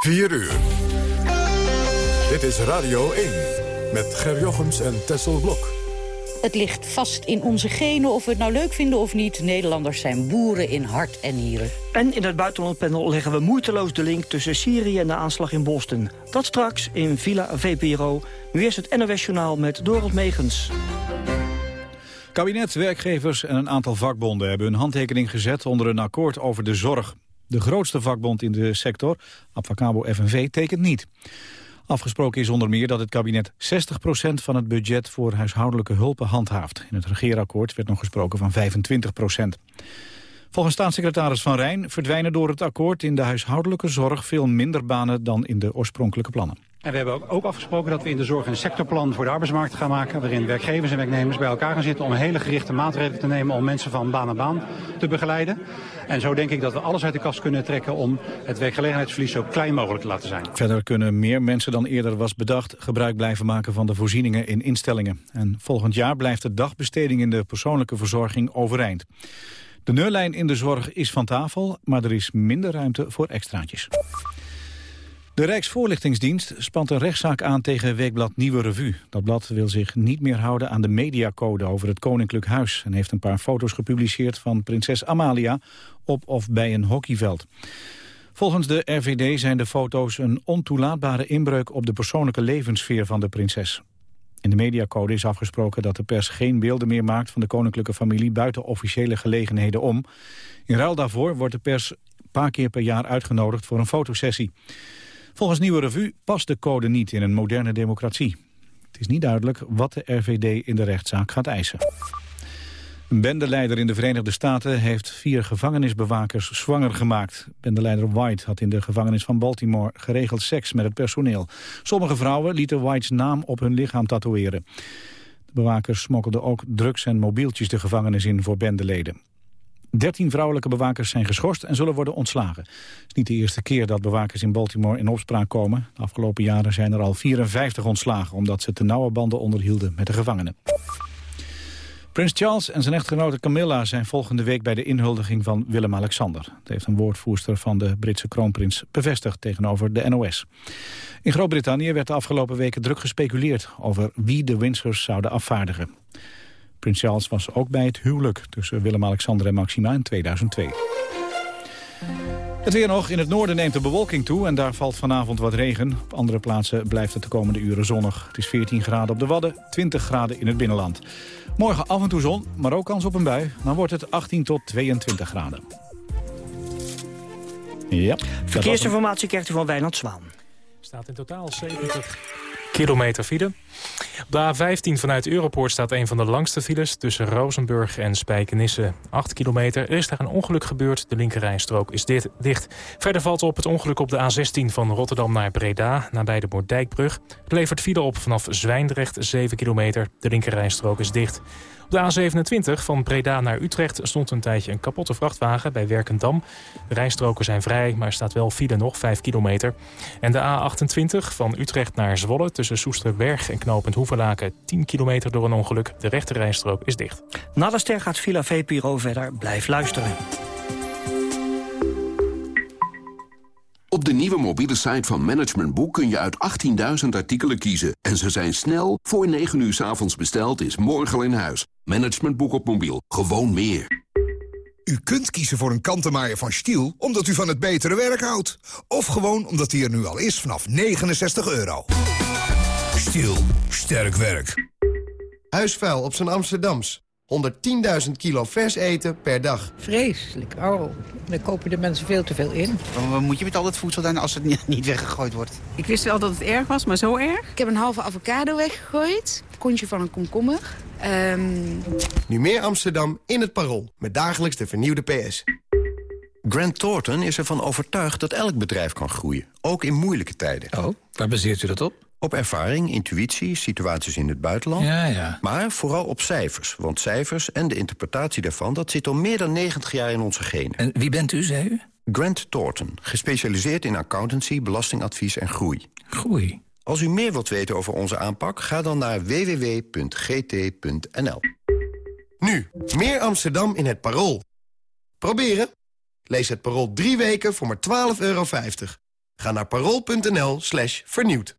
4 uur. Dit is Radio 1 met Ger Jochems en Tessel Blok. Het ligt vast in onze genen of we het nou leuk vinden of niet. Nederlanders zijn boeren in hart en nieren. En in het buitenlandpanel leggen we moeiteloos de link tussen Syrië en de aanslag in Boston. Dat straks in Villa VPRO. Nu is het NOS Journaal met Dorot Megens. Kabinet, werkgevers en een aantal vakbonden hebben hun handtekening gezet onder een akkoord over de zorg. De grootste vakbond in de sector, Abfacabo FNV, tekent niet. Afgesproken is onder meer dat het kabinet 60% van het budget voor huishoudelijke hulpen handhaaft. In het regeerakkoord werd nog gesproken van 25%. Volgens staatssecretaris Van Rijn verdwijnen door het akkoord in de huishoudelijke zorg veel minder banen dan in de oorspronkelijke plannen. En we hebben ook afgesproken dat we in de zorg een sectorplan voor de arbeidsmarkt gaan maken... waarin werkgevers en werknemers bij elkaar gaan zitten om hele gerichte maatregelen te nemen... om mensen van baan naar baan te begeleiden. En zo denk ik dat we alles uit de kast kunnen trekken om het werkgelegenheidsverlies zo klein mogelijk te laten zijn. Verder kunnen meer mensen dan eerder was bedacht gebruik blijven maken van de voorzieningen in instellingen. En volgend jaar blijft de dagbesteding in de persoonlijke verzorging overeind. De neurlijn in de zorg is van tafel, maar er is minder ruimte voor extraatjes. De Rijksvoorlichtingsdienst spant een rechtszaak aan tegen Weekblad Nieuwe Revue. Dat blad wil zich niet meer houden aan de mediacode over het Koninklijk Huis... en heeft een paar foto's gepubliceerd van prinses Amalia op of bij een hockeyveld. Volgens de RVD zijn de foto's een ontoelaatbare inbreuk op de persoonlijke levenssfeer van de prinses. In de mediacode is afgesproken dat de pers geen beelden meer maakt van de koninklijke familie buiten officiële gelegenheden om. In ruil daarvoor wordt de pers een paar keer per jaar uitgenodigd voor een fotosessie. Volgens Nieuwe Revue past de code niet in een moderne democratie. Het is niet duidelijk wat de RVD in de rechtszaak gaat eisen. Een bendeleider in de Verenigde Staten heeft vier gevangenisbewakers zwanger gemaakt. Bendeleider White had in de gevangenis van Baltimore geregeld seks met het personeel. Sommige vrouwen lieten Whites naam op hun lichaam tatoeëren. De bewakers smokkelden ook drugs en mobieltjes de gevangenis in voor bendeleden. 13 vrouwelijke bewakers zijn geschorst en zullen worden ontslagen. Het is niet de eerste keer dat bewakers in Baltimore in opspraak komen. De afgelopen jaren zijn er al 54 ontslagen... omdat ze te nauwe banden onderhielden met de gevangenen. Prins Charles en zijn echtgenote Camilla zijn volgende week bij de inhuldiging van Willem-Alexander. Dat heeft een woordvoerster van de Britse kroonprins bevestigd tegenover de NOS. In Groot-Brittannië werd de afgelopen weken druk gespeculeerd over wie de Windsors zouden afvaardigen. Prins Charles was ook bij het huwelijk tussen Willem-Alexander en Maxima in 2002. Het weer nog. In het noorden neemt de bewolking toe en daar valt vanavond wat regen. Op andere plaatsen blijft het de komende uren zonnig. Het is 14 graden op de Wadden, 20 graden in het binnenland. Morgen af en toe zon, maar ook kans op een bui. Dan wordt het 18 tot 22 graden. Ja, Verkeersinformatie krijgt u van Wijnand Zwaan. Staat in totaal 70 kilometer file. Op de A15 vanuit Europoort staat een van de langste files... tussen Rozenburg en Spijkenisse. 8 kilometer. Er is daar een ongeluk gebeurd. De linkerrijstrook is dit, dicht. Verder valt op het ongeluk op de A16 van Rotterdam naar Breda... nabij de Moordijkbrug. Het levert file op vanaf Zwijndrecht 7 kilometer. De linkerrijstrook is dicht. Op de A27 van Breda naar Utrecht stond een tijdje een kapotte vrachtwagen bij Werkendam. De rijstroken zijn vrij, maar staat wel file nog, 5 kilometer. En de A28 van Utrecht naar Zwolle tussen Soesterberg en Knopend Hoeverlaken 10 kilometer door een ongeluk. De rechte rijstrook is dicht. Na gaat Villa VPRO verder. Blijf luisteren. Op de nieuwe mobiele site van Management Boek kun je uit 18.000 artikelen kiezen. En ze zijn snel, voor 9 uur s avonds besteld, is morgen al in huis. Management Boek op mobiel, gewoon meer. U kunt kiezen voor een kantenmaaier van Stiel omdat u van het betere werk houdt. Of gewoon omdat hij er nu al is vanaf 69 euro. Stiel, sterk werk. Huisvuil op zijn Amsterdams. 110.000 kilo vers eten per dag. Vreselijk. Oh, daar kopen de mensen veel te veel in. Wat moet je met al dat voedsel dan als het niet- niet weggegooid wordt? Ik wist wel dat het erg was, maar zo erg? Ik heb een halve avocado weggegooid. Kontje van een komkommer. Ehm, Nu meer Amsterdam in het Parool. Met dagelijks de vernieuwde PS. Grant Thornton is ervan overtuigd dat elk bedrijf kan groeien, ook in moeilijke tijden. Oh, waar baseert u dat op? Op ervaring, intuïtie, situaties in het buitenland. Ja, ja. Maar vooral op cijfers, want cijfers en de interpretatie daarvan... dat zit al meer dan 90 jaar in onze genen. En wie bent u, zei u? Grant Thornton, gespecialiseerd in accountancy, belastingadvies en groei. Groei. Als u meer wilt weten over onze aanpak, ga dan naar www.gt.nl. Nu, meer Amsterdam in het Parool. Proberen? Lees het Parool drie weken voor maar 12,50 euro. Ga naar parool.nl slash vernieuwd.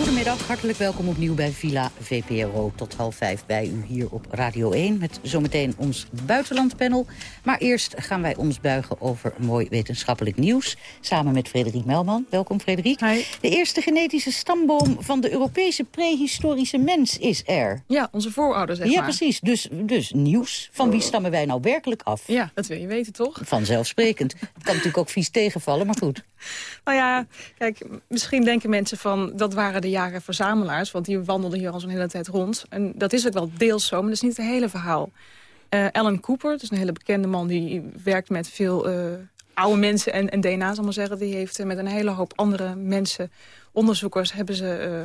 Goedemiddag, hartelijk welkom opnieuw bij Villa VPRO. Tot half vijf bij u hier op Radio 1 met zometeen ons buitenlandpanel. Maar eerst gaan wij ons buigen over mooi wetenschappelijk nieuws. Samen met Frederik Melman. Welkom Frederik. De eerste genetische stamboom van de Europese prehistorische mens is er. Ja, onze voorouders zeg Ja, maar. precies. Dus, dus nieuws. Van wie stammen wij nou werkelijk af? Ja, dat wil je weten toch? Vanzelfsprekend. Het kan natuurlijk ook vies tegenvallen, maar goed. Nou ja, kijk, misschien denken mensen van... dat waren de jager-verzamelaars, want die wandelden hier al zo'n hele tijd rond. En dat is ook wel deels zo, maar dat is niet het hele verhaal. Eh Alan Cooper, dat is een hele bekende man... die werkt met veel eh, oude mensen en, en DNA, zal maar zeggen. Die heeft eh, met een hele hoop andere mensen, onderzoekers... hebben ze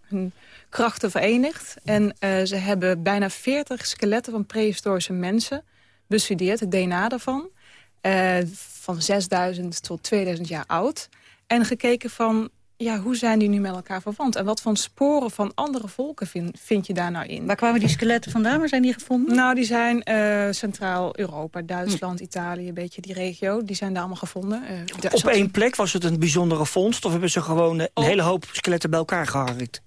hun krachten verenigd. En ze hebben bijna 40 skeletten van prehistorische mensen bestudeerd, het DNA daarvan. Eh, van 6000 tot 2000 jaar oud. En gekeken van, ja, hoe zijn die nu met elkaar verwant? En wat voor sporen van andere volken vind, vind je daar nou in? Waar kwamen die skeletten vandaan? Waar zijn die gevonden? Nou, die zijn eh, Centraal-Europa, Duitsland, Italië, een beetje die regio. Die zijn daar allemaal gevonden. Eh, Op één plek was het een bijzondere vondst... of hebben ze gewoon een hele hoop skeletten bij elkaar geharkt?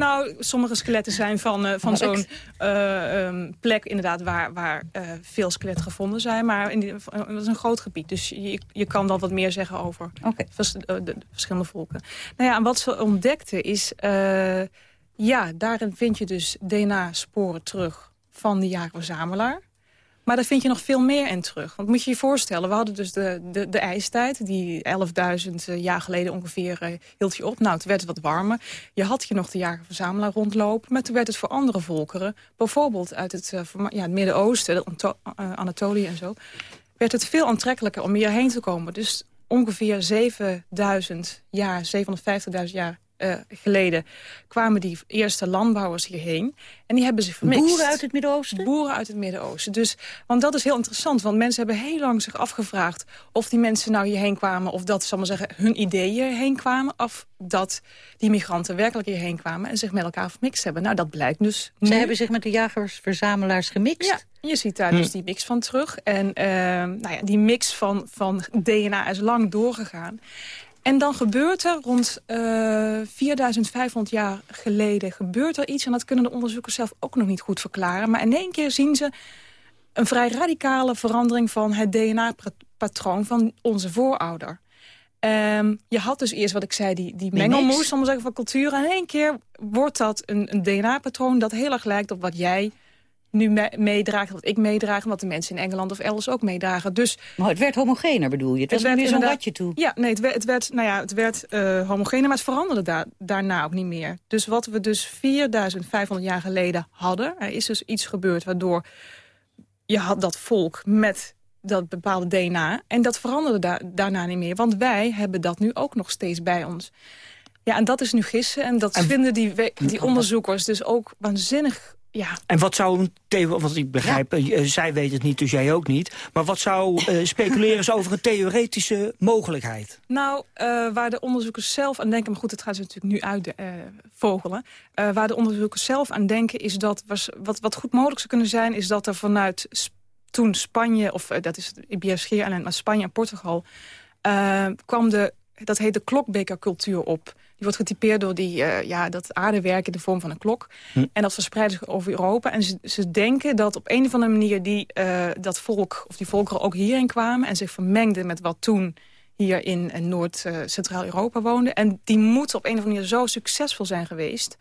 Nou, sommige skeletten zijn van, eh, van zo'n eh, ehm, plek inderdaad waar, waar eh, veel skeletten gevonden zijn. Maar in die, dat is een groot gebied, dus je, je kan dan wat meer zeggen over vers- de, de verschillende volken. Nou ja, en wat ze ontdekten is, ja, daarin vind je dus DNA-sporen terug van de jager-verzamelaar. Maar daar vind je nog veel meer in terug. Want moet je je voorstellen, we hadden dus de, de, de ijstijd... die 11.000 jaar geleden ongeveer eh, hield je op. Nou, toen werd het wat warmer. Je had je nog de jager-verzamelaar rondlopen... maar toen werd het voor andere volkeren... bijvoorbeeld uit het, eh, ja, het Midden-Oosten, eh, Anatolië en zo... werd het veel aantrekkelijker om hierheen te komen. Dus ongeveer 7000 jaar, 750.000 jaar eh, geleden... kwamen die eerste landbouwers hierheen. En die hebben zich vermixt. Boeren uit het Midden-Oosten? Boeren uit het Midden-Oosten. Dus, want dat is heel interessant. Want mensen hebben heel lang zich afgevraagd... of die mensen nou hierheen kwamen... of dat, zal maar zeggen, hun ideeën hierheen kwamen... of dat die migranten werkelijk hierheen kwamen... en zich met elkaar vermixt hebben. Nou, dat blijkt dus Ze hebben zich met de jagers-verzamelaars gemixt? Ja, je ziet daar dus die mix van terug. En eh, nou ja, die mix van, van DNA is lang doorgegaan. En dan gebeurt er rond eh 4500 jaar geleden gebeurt er iets... en dat kunnen de onderzoekers zelf ook nog niet goed verklaren. Maar in één keer zien ze een vrij radicale verandering... van het DNA-patroon van onze voorouder. Ehm, je had dus eerst, wat ik zei, die, die mengelmoes maar zeggen, van cultuur. En in één keer wordt dat een, een DNA-patroon dat heel erg lijkt op wat jij nu me- meedraagt, wat ik meedraag... en wat de mensen in Engeland of elders ook meedragen. Dus, Maar het werd homogener, bedoel je? Het was weer zo'n ratje toe. Ja, nee, het werd, het werd, nou ja, het werd eh homogener, maar het veranderde daar, daarna ook niet meer. Dus wat we dus 4500 jaar geleden hadden... er is dus iets gebeurd waardoor je had dat volk met dat bepaalde DNA... en dat veranderde da- daarna niet meer. Want wij hebben dat nu ook nog steeds bij ons. Ja, en dat is nu gissen. En dat vinden die, die onderzoekers dus ook waanzinnig... Ja, En wat zou een theo... Want ik begrijp, eh, zij weet het niet, dus jij ook niet. Maar wat zou eh, speculeren ze over een theoretische mogelijkheid? Nou, eh, waar de onderzoekers zelf aan denken... maar goed, dat gaan ze natuurlijk nu uitvogelen... Eh waar de onderzoekers zelf aan denken is dat... Was, wat, wat goed mogelijk zou kunnen zijn... is dat er vanuit toen Spanje... of dat is het Schiereiland, maar Spanje en Portugal... kwam de, dat heet de klokbekercultuur op. Die wordt getypeerd door die, eh, ja, dat aardewerk in de vorm van een klok. En dat verspreidt zich over Europa. En ze, ze denken dat op een of andere manier die, eh, dat volk, of die volkeren ook hierin kwamen... en zich vermengden met wat toen hier in eh, Noord-Centraal-Europa woonde. En die moeten op een of andere manier zo succesvol zijn geweest...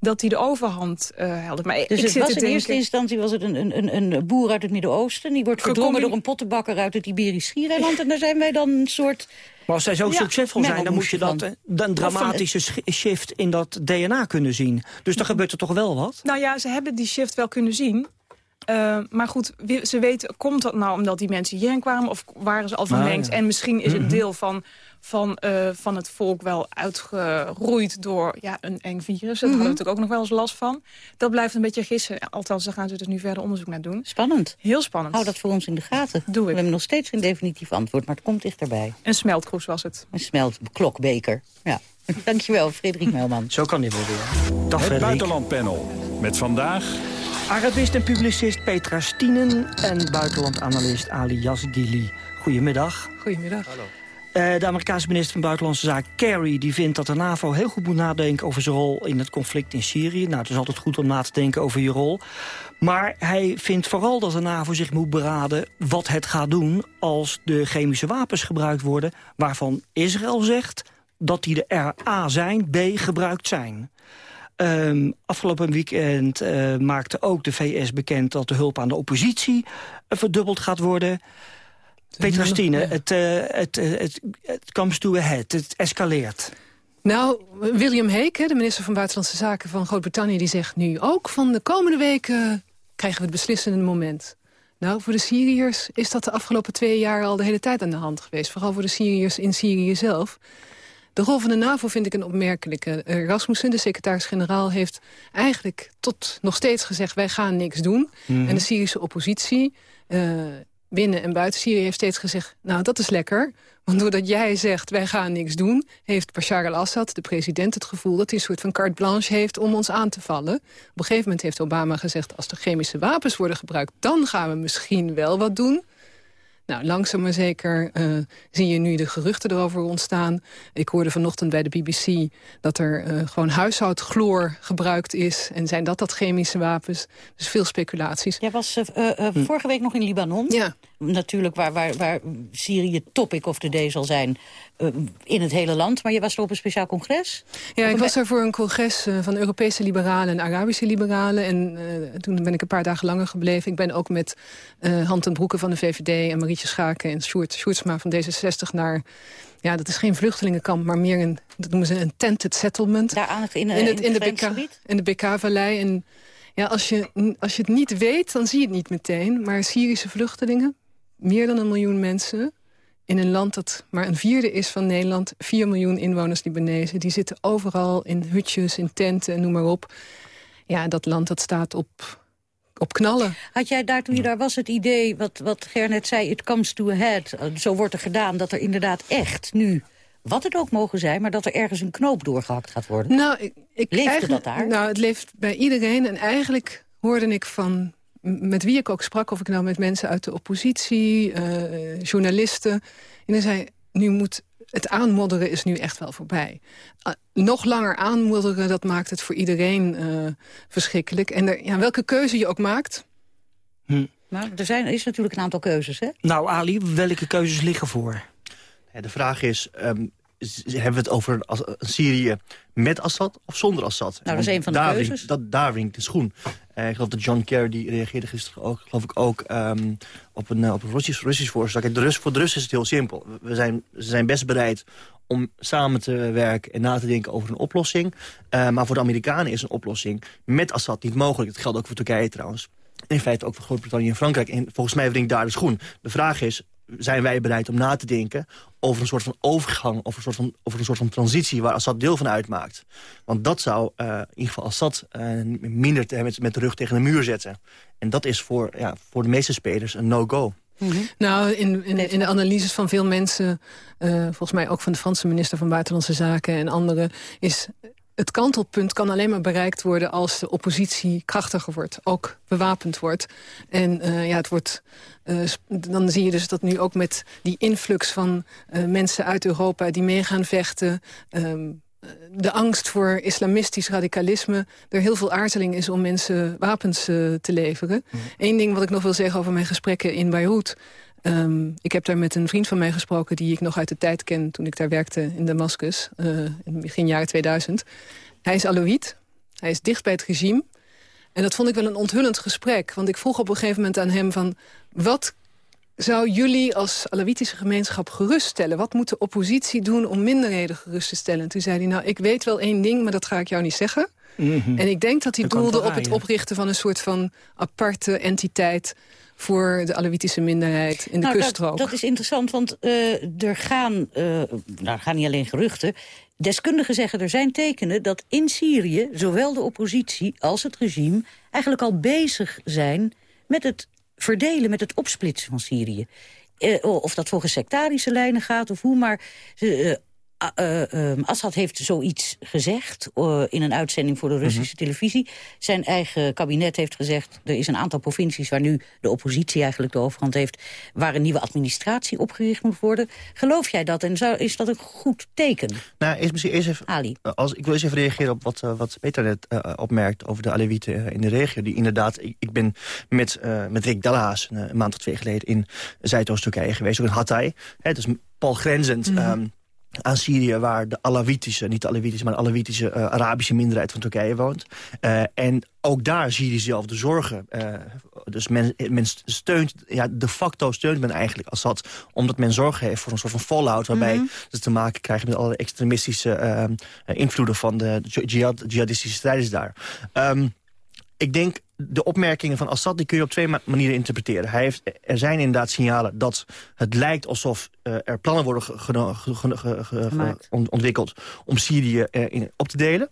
dat die de overhand eh hadden. Maar Dus ik het zit was in denken, eerste instantie was het een, een, een, een boer uit het Midden-Oosten. Die wordt verdrongen Gecombine- door een pottenbakker uit het Iberisch Schiereiland. En daar zijn wij dan een soort... Maar als zij zo Ja, succesvol zijn, dan moet je dat, eh, dan een dramatische sch- shift in dat DNA kunnen zien. Dus dan gebeurt er toch wel wat? Nou ja, ze hebben die shift wel kunnen zien. Eh, maar goed, ze weten, komt dat nou omdat die mensen hierheen kwamen... of waren ze al vermengd? Ah, ja. En misschien is Mhm. het deel van, van, eh, van het volk wel uitgeroeid door ja, een eng virus. Daar Mhm. hadden we natuurlijk ook nog wel eens last van. Dat blijft een beetje gissen. Althans, daar gaan ze dus nu verder onderzoek naar doen. Spannend. Heel spannend. Hou dat voor ons in de gaten. Doe ik. We hebben nog steeds geen definitief antwoord, maar het komt dichterbij. Een smeltkroes was het. Een smelt klokbeker. Ja. Dankjewel, Frederik Melman. Zo kan dit wel weer. Dag, Het Buitenlandpanel. Met vandaag... Arabist en publicist Petra Stienen en buitenlandanalist Ali Yazgili. Goedemiddag. Goedemiddag. Hallo. Uh, de Amerikaanse minister van Buitenlandse Zaken Kerry die vindt dat de NAVO heel goed moet nadenken over zijn rol in het conflict in Syrië. Nou, het is altijd goed om na te denken over je rol. Maar hij vindt vooral dat de NAVO zich moet beraden wat het gaat doen als de chemische wapens gebruikt worden, waarvan Israël zegt dat die er A zijn, B gebruikt zijn. Um, afgelopen weekend uh, maakte ook de VS bekend dat de hulp aan de oppositie verdubbeld gaat worden. Petra Stine, het, uh, het, het, het comes to a head, het escaleert. Nou, William Hague, de minister van Buitenlandse Zaken van Groot-Brittannië... die zegt nu ook van de komende weken krijgen we het beslissende moment. Nou, voor de Syriërs is dat de afgelopen twee jaar al de hele tijd aan de hand geweest. Vooral voor de Syriërs in Syrië zelf. De rol van de NAVO vind ik een opmerkelijke. Rasmussen, de secretaris-generaal, heeft eigenlijk tot nog steeds gezegd... wij gaan niks doen. Mhm. En de Syrische oppositie... Uh, binnen en buiten Syrië heeft steeds gezegd... nou, dat is lekker, want doordat jij zegt wij gaan niks doen... heeft Bashar al-Assad, de president, het gevoel... dat hij een soort van carte blanche heeft om ons aan te vallen. Op een gegeven moment heeft Obama gezegd... als er chemische wapens worden gebruikt, dan gaan we misschien wel wat doen... Nou, langzaam maar zeker uh, zie je nu de geruchten erover ontstaan. Ik hoorde vanochtend bij de BBC dat er uh, gewoon huishoudchloor gebruikt is. En zijn dat dat chemische wapens? Dus veel speculaties. Jij was uh, hm. vorige week nog in Libanon. Ja. Natuurlijk waar, waar, waar Syrië topic of the day zal zijn in het hele land. Maar je was er op een speciaal congres? Ja, ik was er voor een congres van Europese liberalen en Arabische liberalen. En toen ben ik een paar dagen langer gebleven. Ik ben ook met Hand en Broeken van de VVD en Marietje Schaken en Sjoerd Sjoerdsma van D66 naar... Ja, dat is geen vluchtelingenkamp, maar meer een, dat noemen ze een tented settlement. Daar aan het, in, in, het, in, in, de BK, in de BK-vallei. En ja, als je, als je het niet weet, dan zie je het niet meteen. Maar Syrische vluchtelingen, meer dan een miljoen mensen... in een land dat maar een vierde is van Nederland... 4 miljoen inwoners Libanezen, die zitten overal in hutjes, in tenten, noem maar op. Ja, dat land dat staat op op knallen. Had jij daar, toen je daar was, het idee, wat, wat Gernet zei, it comes to a head. Zo wordt er gedaan dat er inderdaad echt nu, wat het ook mogen zijn... maar dat er ergens een knoop doorgehakt gaat worden? Nou, ik, ik Leefde dat daar? Nou, het leeft bij iedereen. En eigenlijk hoorde ik van, met wie ik ook sprak... of ik nou met mensen uit de oppositie, uh, journalisten... en dan zei, nu moet het aanmodderen is nu echt wel voorbij. Uh, nog langer aanmodderen, dat maakt het voor iedereen uh, verschrikkelijk. En er, ja, welke keuze je ook maakt... Hm. Maar er zijn, is natuurlijk een aantal keuzes, hè? Nou, Ali, welke keuzes liggen voor? Ja, de vraag is, um, hebben we het over een, een Syrië met Assad of zonder Assad? Nou, dat is een van de daar keuzes. Dat, daar wringt de schoen. Uh, ik geloof dat John Kerry, die reageerde gisteren ook, geloof ik ook um, op een, uh, op een Russisch, Russisch voorstel. Kijk, de Rus, voor de Russen is het heel simpel. We zijn, ze zijn best bereid om samen te werken en na te denken over een oplossing. Uh, maar voor de Amerikanen is een oplossing met Assad niet mogelijk. Dat geldt ook voor Turkije trouwens. In feite ook voor Groot-Brittannië en Frankrijk. En volgens mij wringt daar de schoen. De vraag is, zijn wij bereid om na te denken over een soort van overgang... over een soort van, over een soort van transitie waar Assad deel van uitmaakt. Want dat zou uh, in ieder geval Assad uh, minder te, met, met de rug tegen de muur zetten. En dat is voor, ja, voor de meeste spelers een no-go. Mm -hmm. Nou, in, in, in, de analyses van veel mensen... Uh, volgens mij ook van de Franse minister van Buitenlandse Zaken en anderen... is het kantelpunt kan alleen maar bereikt worden als de oppositie krachtiger wordt. Ook bewapend wordt. En uh, ja, het wordt, uh, dan zie je dus dat nu ook met die influx van uh, mensen uit Europa die mee gaan vechten... Um, de angst voor islamistisch radicalisme... er heel veel aarzeling is om mensen wapens te leveren. Mm. Eén ding wat ik nog wil zeggen over mijn gesprekken in Beirut... Um, ik heb daar met een vriend van mij gesproken... die ik nog uit de tijd ken toen ik daar werkte in Damascus... Uh, in begin jaren 2000. Hij is Aloïd. Hij is dicht bij het regime. En dat vond ik wel een onthullend gesprek. Want ik vroeg op een gegeven moment aan hem van... wat zou jullie als Alawitische gemeenschap geruststellen? Wat moet de oppositie doen om minderheden gerust te stellen? En toen zei hij, nou, ik weet wel één ding, maar dat ga ik jou niet zeggen. Mhm. Mm -hmm. En ik denk dat hij doelde op het oprichten van een soort van aparte entiteit voor de Alawitische minderheid in de nou, kuststrook. Dat, dat is interessant, want uh, er gaan, uh, nou, er gaan niet alleen geruchten... Deskundigen zeggen er zijn tekenen dat in Syrië... zowel de oppositie als het regime eigenlijk al bezig zijn... met het verdelen, met het opsplitsen van Syrië. Uh, of dat volgens sectarische lijnen gaat of hoe, maar... uh, Assad heeft zoiets gezegd uh, in een uitzending voor de Russische mhm. televisie. Zijn eigen kabinet heeft gezegd... er is een aantal provincies waar nu de oppositie eigenlijk de overhand heeft... waar een nieuwe administratie opgericht moet worden. Geloof jij dat en zou, is dat een goed teken? Nou, eerst, misschien eerst even, Ali. Als, ik wil eens even reageren op wat, wat Peter net opmerkt... over de Alewieten in de regio. Die inderdaad, ik, ik ben met, met Rick Dallaas een, maand of twee geleden... in Zuidoost-Turkije geweest, ook in Hatay. Het is pal grenzend... Mhm. Ehm, aan Syrië, waar de Alawitische, niet de Alawitische... maar de Alawitische uh, Arabische minderheid van Turkije woont. Uh, en ook daar zie je diezelfde zorgen. Uh, dus men, men steunt, ja, de facto steunt men eigenlijk Assad... omdat men zorgen heeft voor een soort van fallout... waarbij mm ze te maken krijgen met alle extremistische invloeden... van de jihad, jihadistische strijders daar. Um, ik denk, de opmerkingen van Assad die kun je op twee manieren interpreteren. Hij heeft, er zijn inderdaad signalen dat het lijkt alsof uh, er plannen worden ontwikkeld... om Syrië uh, in, op te delen.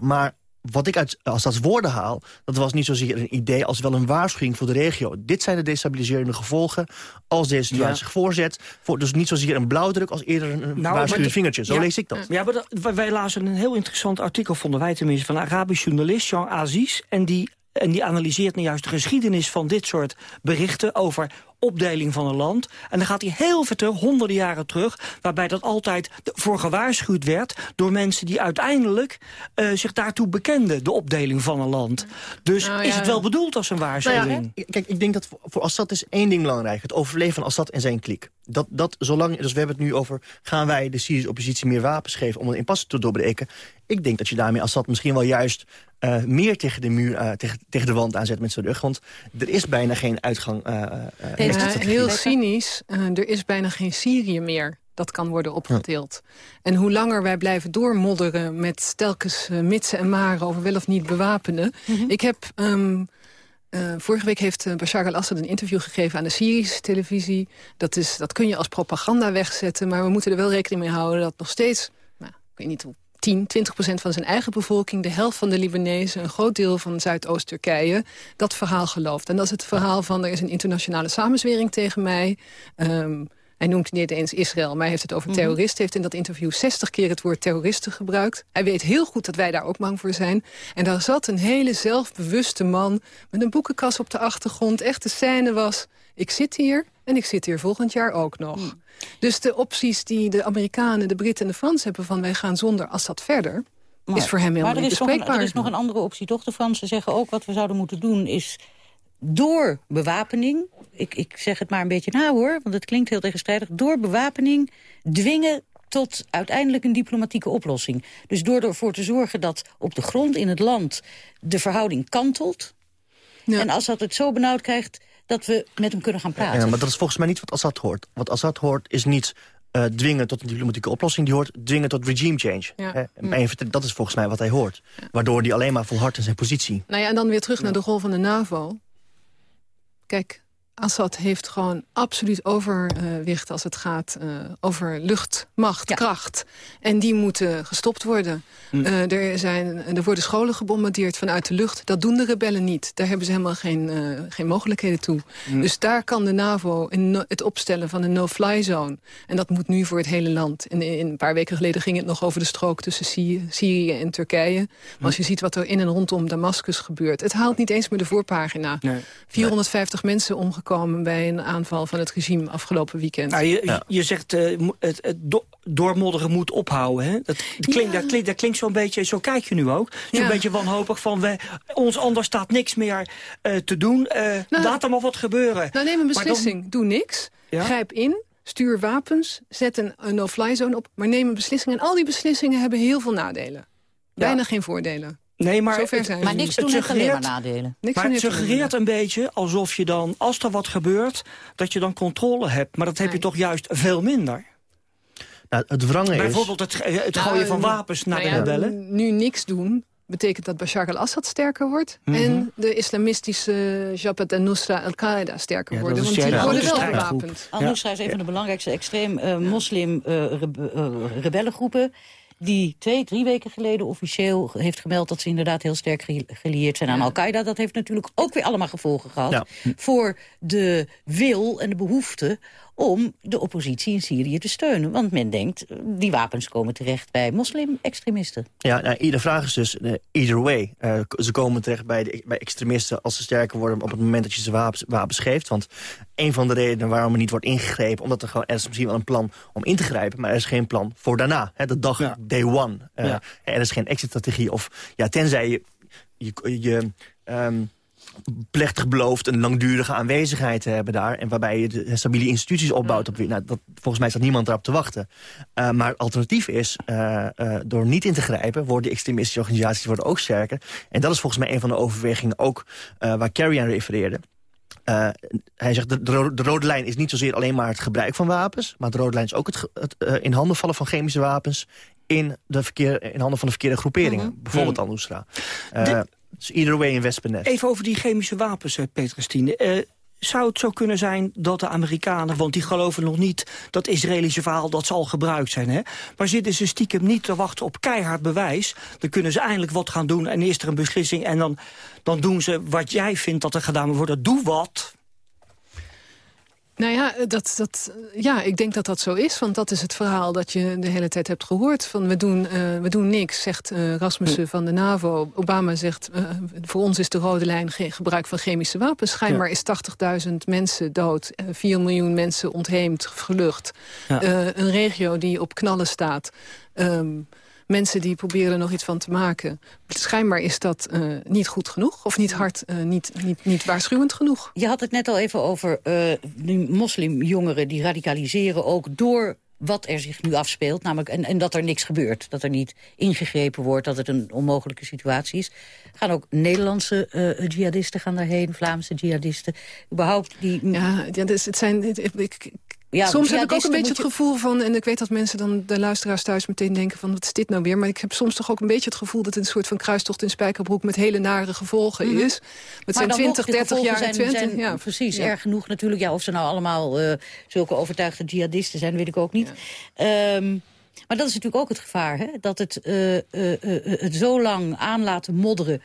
Maar wat ik uit Assads woorden haal, dat was niet zozeer een idee... als wel een waarschuwing voor de regio. Dit zijn de destabiliserende gevolgen als deze situatie zich voorzet. Voor, dus niet zozeer een blauwdruk als eerder een nou, waarschuwend vingertje. Zo lees ik dat. Ja, maar wij lazen een heel interessant artikel, vonden wij tenminste... van een Arabisch journalist, Jean Aziz. En die en die analyseert nu juist de geschiedenis van dit soort berichten... over opdeling van een land. En dan gaat hij heel ver terug, honderden jaren terug... waarbij dat altijd voor gewaarschuwd werd... door mensen die uiteindelijk uh, zich daartoe bekenden... de opdeling van een land. Dus nou is het wel bedoeld als een waarschuwing? Nou ja, kijk, ik denk dat voor Assad is één ding belangrijk. Het overleven van Assad en zijn klik. Dat, dat zolang, dus we hebben het nu over... gaan wij de Syrische oppositie meer wapens geven... om een impasse te doorbreken? Ik denk dat je daarmee Assad misschien wel juist... Uh, meer tegen de muur, uh, tegen, tegen de wand aanzet met zijn rug. Want er is bijna geen uitgang. Uh, heel cynisch, er is bijna geen Syrië meer dat kan worden opgedeeld. En hoe langer wij blijven doormodderen met telkens mitsen en maren... over wel of niet bewapenen. Mhm. Ik heb... Um, uh, vorige week heeft Bashar al-Assad een interview gegeven aan de Syrische televisie. Dat, is, dat kun je als propaganda wegzetten, maar we moeten er wel rekening mee houden... dat nog steeds, nou, ik weet niet hoe 10, 20 procent van zijn eigen bevolking... de helft van de Libanezen, een groot deel van Zuidoost-Turkije... dat verhaal gelooft. En dat is het verhaal van... er is een internationale samenzwering tegen mij... Um, hij noemt niet eens Israël, maar hij heeft het over mhm. terroristen. Hij heeft in dat interview 60 keer het woord terroristen gebruikt. Hij weet heel goed dat wij daar ook bang voor zijn. En daar zat een hele zelfbewuste man met een boekenkast op de achtergrond. Echt de scène was, ik zit hier en ik zit hier volgend jaar ook nog. Hmm. Dus de opties die de Amerikanen, de Britten en de Fransen hebben... van wij gaan zonder Assad verder... is voor hem helemaal niet bespreekbaar. Maar er is nog een andere optie, toch? De Fransen zeggen ook wat we zouden moeten doen is door bewapening... Ik, ik zeg het maar een beetje na hoor, want het klinkt heel tegenstrijdig... door bewapening dwingen tot uiteindelijk een diplomatieke oplossing. Dus door ervoor te zorgen dat op de grond in het land de verhouding kantelt... En als dat het zo benauwd krijgt, dat we met hem kunnen gaan praten. Ja, maar dat is volgens mij niet wat Assad hoort. Wat Assad hoort is niet uh, dwingen tot een diplomatieke oplossing. Die hoort dwingen tot regime change. Ja. Hm. dat is volgens mij wat hij hoort. Waardoor hij alleen maar volhardt in zijn positie. Nou ja, en dan weer terug naar de rol van de NAVO. Kijk, Assad heeft gewoon absoluut overwicht als het gaat uh, over luchtmacht, kracht. En die moeten gestopt worden. Hm. Uh, er, zijn, er worden scholen gebombardeerd vanuit de lucht. Dat doen de rebellen niet. Daar hebben ze helemaal geen, uh, geen mogelijkheden toe. Hm. Dus daar kan de NAVO in het opstellen van een no-fly zone. En dat moet nu voor het hele land. En in een paar weken geleden ging het nog over de strook tussen Syrië en Turkije. Maar als je ziet wat er in en rondom Damascus gebeurt... het haalt niet eens meer de voorpagina. Nee. 450 mensen omgekomen komen bij een aanval van het regime afgelopen weekend. Nou, je, je zegt uh, het, het doormodderen moet ophouden. Hè? Dat, klinkt, dat klinkt, dat klinkt zo'n beetje, zo kijk je nu ook. Zo'n ja. beetje wanhopig van, we, ons anders staat niks meer uh, te doen. Uh, nou, laat er maar wat gebeuren. Nou neem een beslissing, dan... doe niks, grijp in... Stuur wapens, zet een, een no-fly zone op, maar neem een beslissing. En al die beslissingen hebben heel veel nadelen. Bijna geen voordelen. Nee, maar, het, maar niks doen heeft alleen maar nadelen. Niks maar het suggereert een beetje alsof je dan, als er wat gebeurt... dat je dan controle hebt. Maar dat heb je toch juist veel minder. Nou, het wrangen is... Bijvoorbeeld het, het nou, gooien van wapens naar nou de rebellen. Nu niks doen betekent dat Bashar al-Assad sterker wordt... Mhm. en de islamistische Jabhat al-Nusra al-Qaeda sterker ja, worden. Want die worden wel gewapend. Al-Nusra is een van de belangrijkste extreem uh, moslim uh, rebellengroepen die twee, drie weken geleden officieel heeft gemeld... dat ze inderdaad heel sterk gelieerd zijn aan Al-Qaeda. Dat heeft natuurlijk ook weer allemaal gevolgen gehad... voor de wil en de behoefte om de oppositie in Syrië te steunen. Want men denkt, die wapens komen terecht bij moslim-extremisten. Ja, nou, de vraag is dus, uh, either way. Uh, ze komen terecht bij, de, bij extremisten als ze sterker worden... op het moment dat je ze wapens, wapens geeft. Want een van de redenen waarom er niet wordt ingegrepen... omdat er gewoon, er is misschien wel een plan om in te grijpen... maar er is geen plan voor daarna. Hè, de dag day one. Uh, ja. Er is geen exit-strategie. Of ja, tenzij je... je, je um, plechtig belooft een langdurige aanwezigheid te hebben daar... en waarbij je de stabiele instituties opbouwt. Op, nou, dat, volgens mij staat niemand erop te wachten. Uh, maar het alternatief is, uh, uh, door niet in te grijpen... worden die extremistische organisaties worden ook sterker. En dat is volgens mij een van de overwegingen ook waar Kerry aan refereerde. Uh, hij zegt, de, de, de, rode lijn is niet zozeer alleen maar het gebruik van wapens... maar de rode lijn is ook het, het uh, in handen vallen van chemische wapens... in, de verkeer, in handen van de verkeerde groeperingen. Mm -hmm. Bijvoorbeeld mm. Al-Nusra. Uh, dus either way in wespennest. Even over die chemische wapens, Petrustine. zou het zo kunnen zijn dat de Amerikanen... want die geloven nog niet dat Israëlische verhaal dat zal gebruikt zijn... Hè? maar zitten ze stiekem niet te wachten op keihard bewijs... dan kunnen ze eindelijk wat gaan doen en is er een beslissing... en dan, dan doen ze wat jij vindt dat er gedaan moet worden. Doe wat, nou ja, dat, dat, ja, ik denk dat dat zo is. Want dat is het verhaal dat je de hele tijd hebt gehoord. Van we doen, uh, we doen niks, zegt uh, Rasmussen van de NAVO. Obama zegt, uh, voor ons is de rode lijn geen gebruik van chemische wapens. Schijnbaar is 80.000 mensen dood. 4 miljoen mensen ontheemd, gelucht. Ja. een regio die op knallen staat. Um, mensen die proberen er nog iets van te maken. Schijnbaar is dat uh, niet goed genoeg of niet hard, uh, niet, niet, niet waarschuwend genoeg. Je had het net al even over uh, moslimjongeren die radicaliseren ook door wat er zich nu afspeelt. Namelijk, en, en dat er niks gebeurt. Dat er niet ingegrepen wordt, dat het een onmogelijke situatie is. Gaan ook Nederlandse uh, jihadisten gaan daarheen, Vlaamse jihadisten. Überhaupt die... Ja, ja dus het zijn... Ik, ja, soms heb ik ook een beetje het gevoel van... en ik weet dat mensen dan, de luisteraars thuis meteen denken van... wat is dit nou weer? Maar ik heb soms toch ook een beetje het gevoel... dat het een soort van kruistocht in Spijkerbroek... met hele nare gevolgen mm -hmm. is. Het zijn 20, 30 jaar... Zijn, 20, zijn, ja. Precies, ja. erg genoeg natuurlijk. Ja, of ze nou allemaal uh, zulke overtuigde jihadisten zijn, weet ik ook niet. Ja. Um, maar dat is natuurlijk ook het gevaar, hè? Dat het, uh, uh, het zo lang aan laten modderen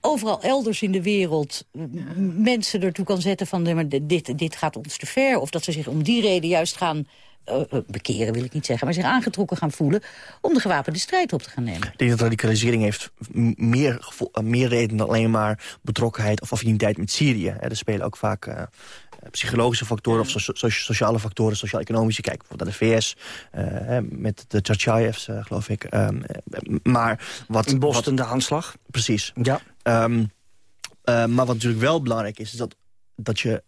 overal elders in de wereld ja. mensen ertoe kan zetten van... dit, dit gaat ons te ver. Of dat ze zich om die reden juist gaan uh, bekeren, wil ik niet zeggen... maar zich aangetrokken gaan voelen om de gewapende strijd op te gaan nemen. Ik denk dat radicalisering heeft meer, meer reden dan alleen maar betrokkenheid... of affiniteit met Syrië. Er spelen ook vaak... psychologische factoren of so so sociale factoren, sociaal-economische. Kijk bijvoorbeeld naar de VS, uh, met de Tchatchayevs, uh, geloof ik. Um, maar wat, In Boston wat, de aanslag. Precies. Ja. Um, uh, maar wat natuurlijk wel belangrijk is, is dat, dat je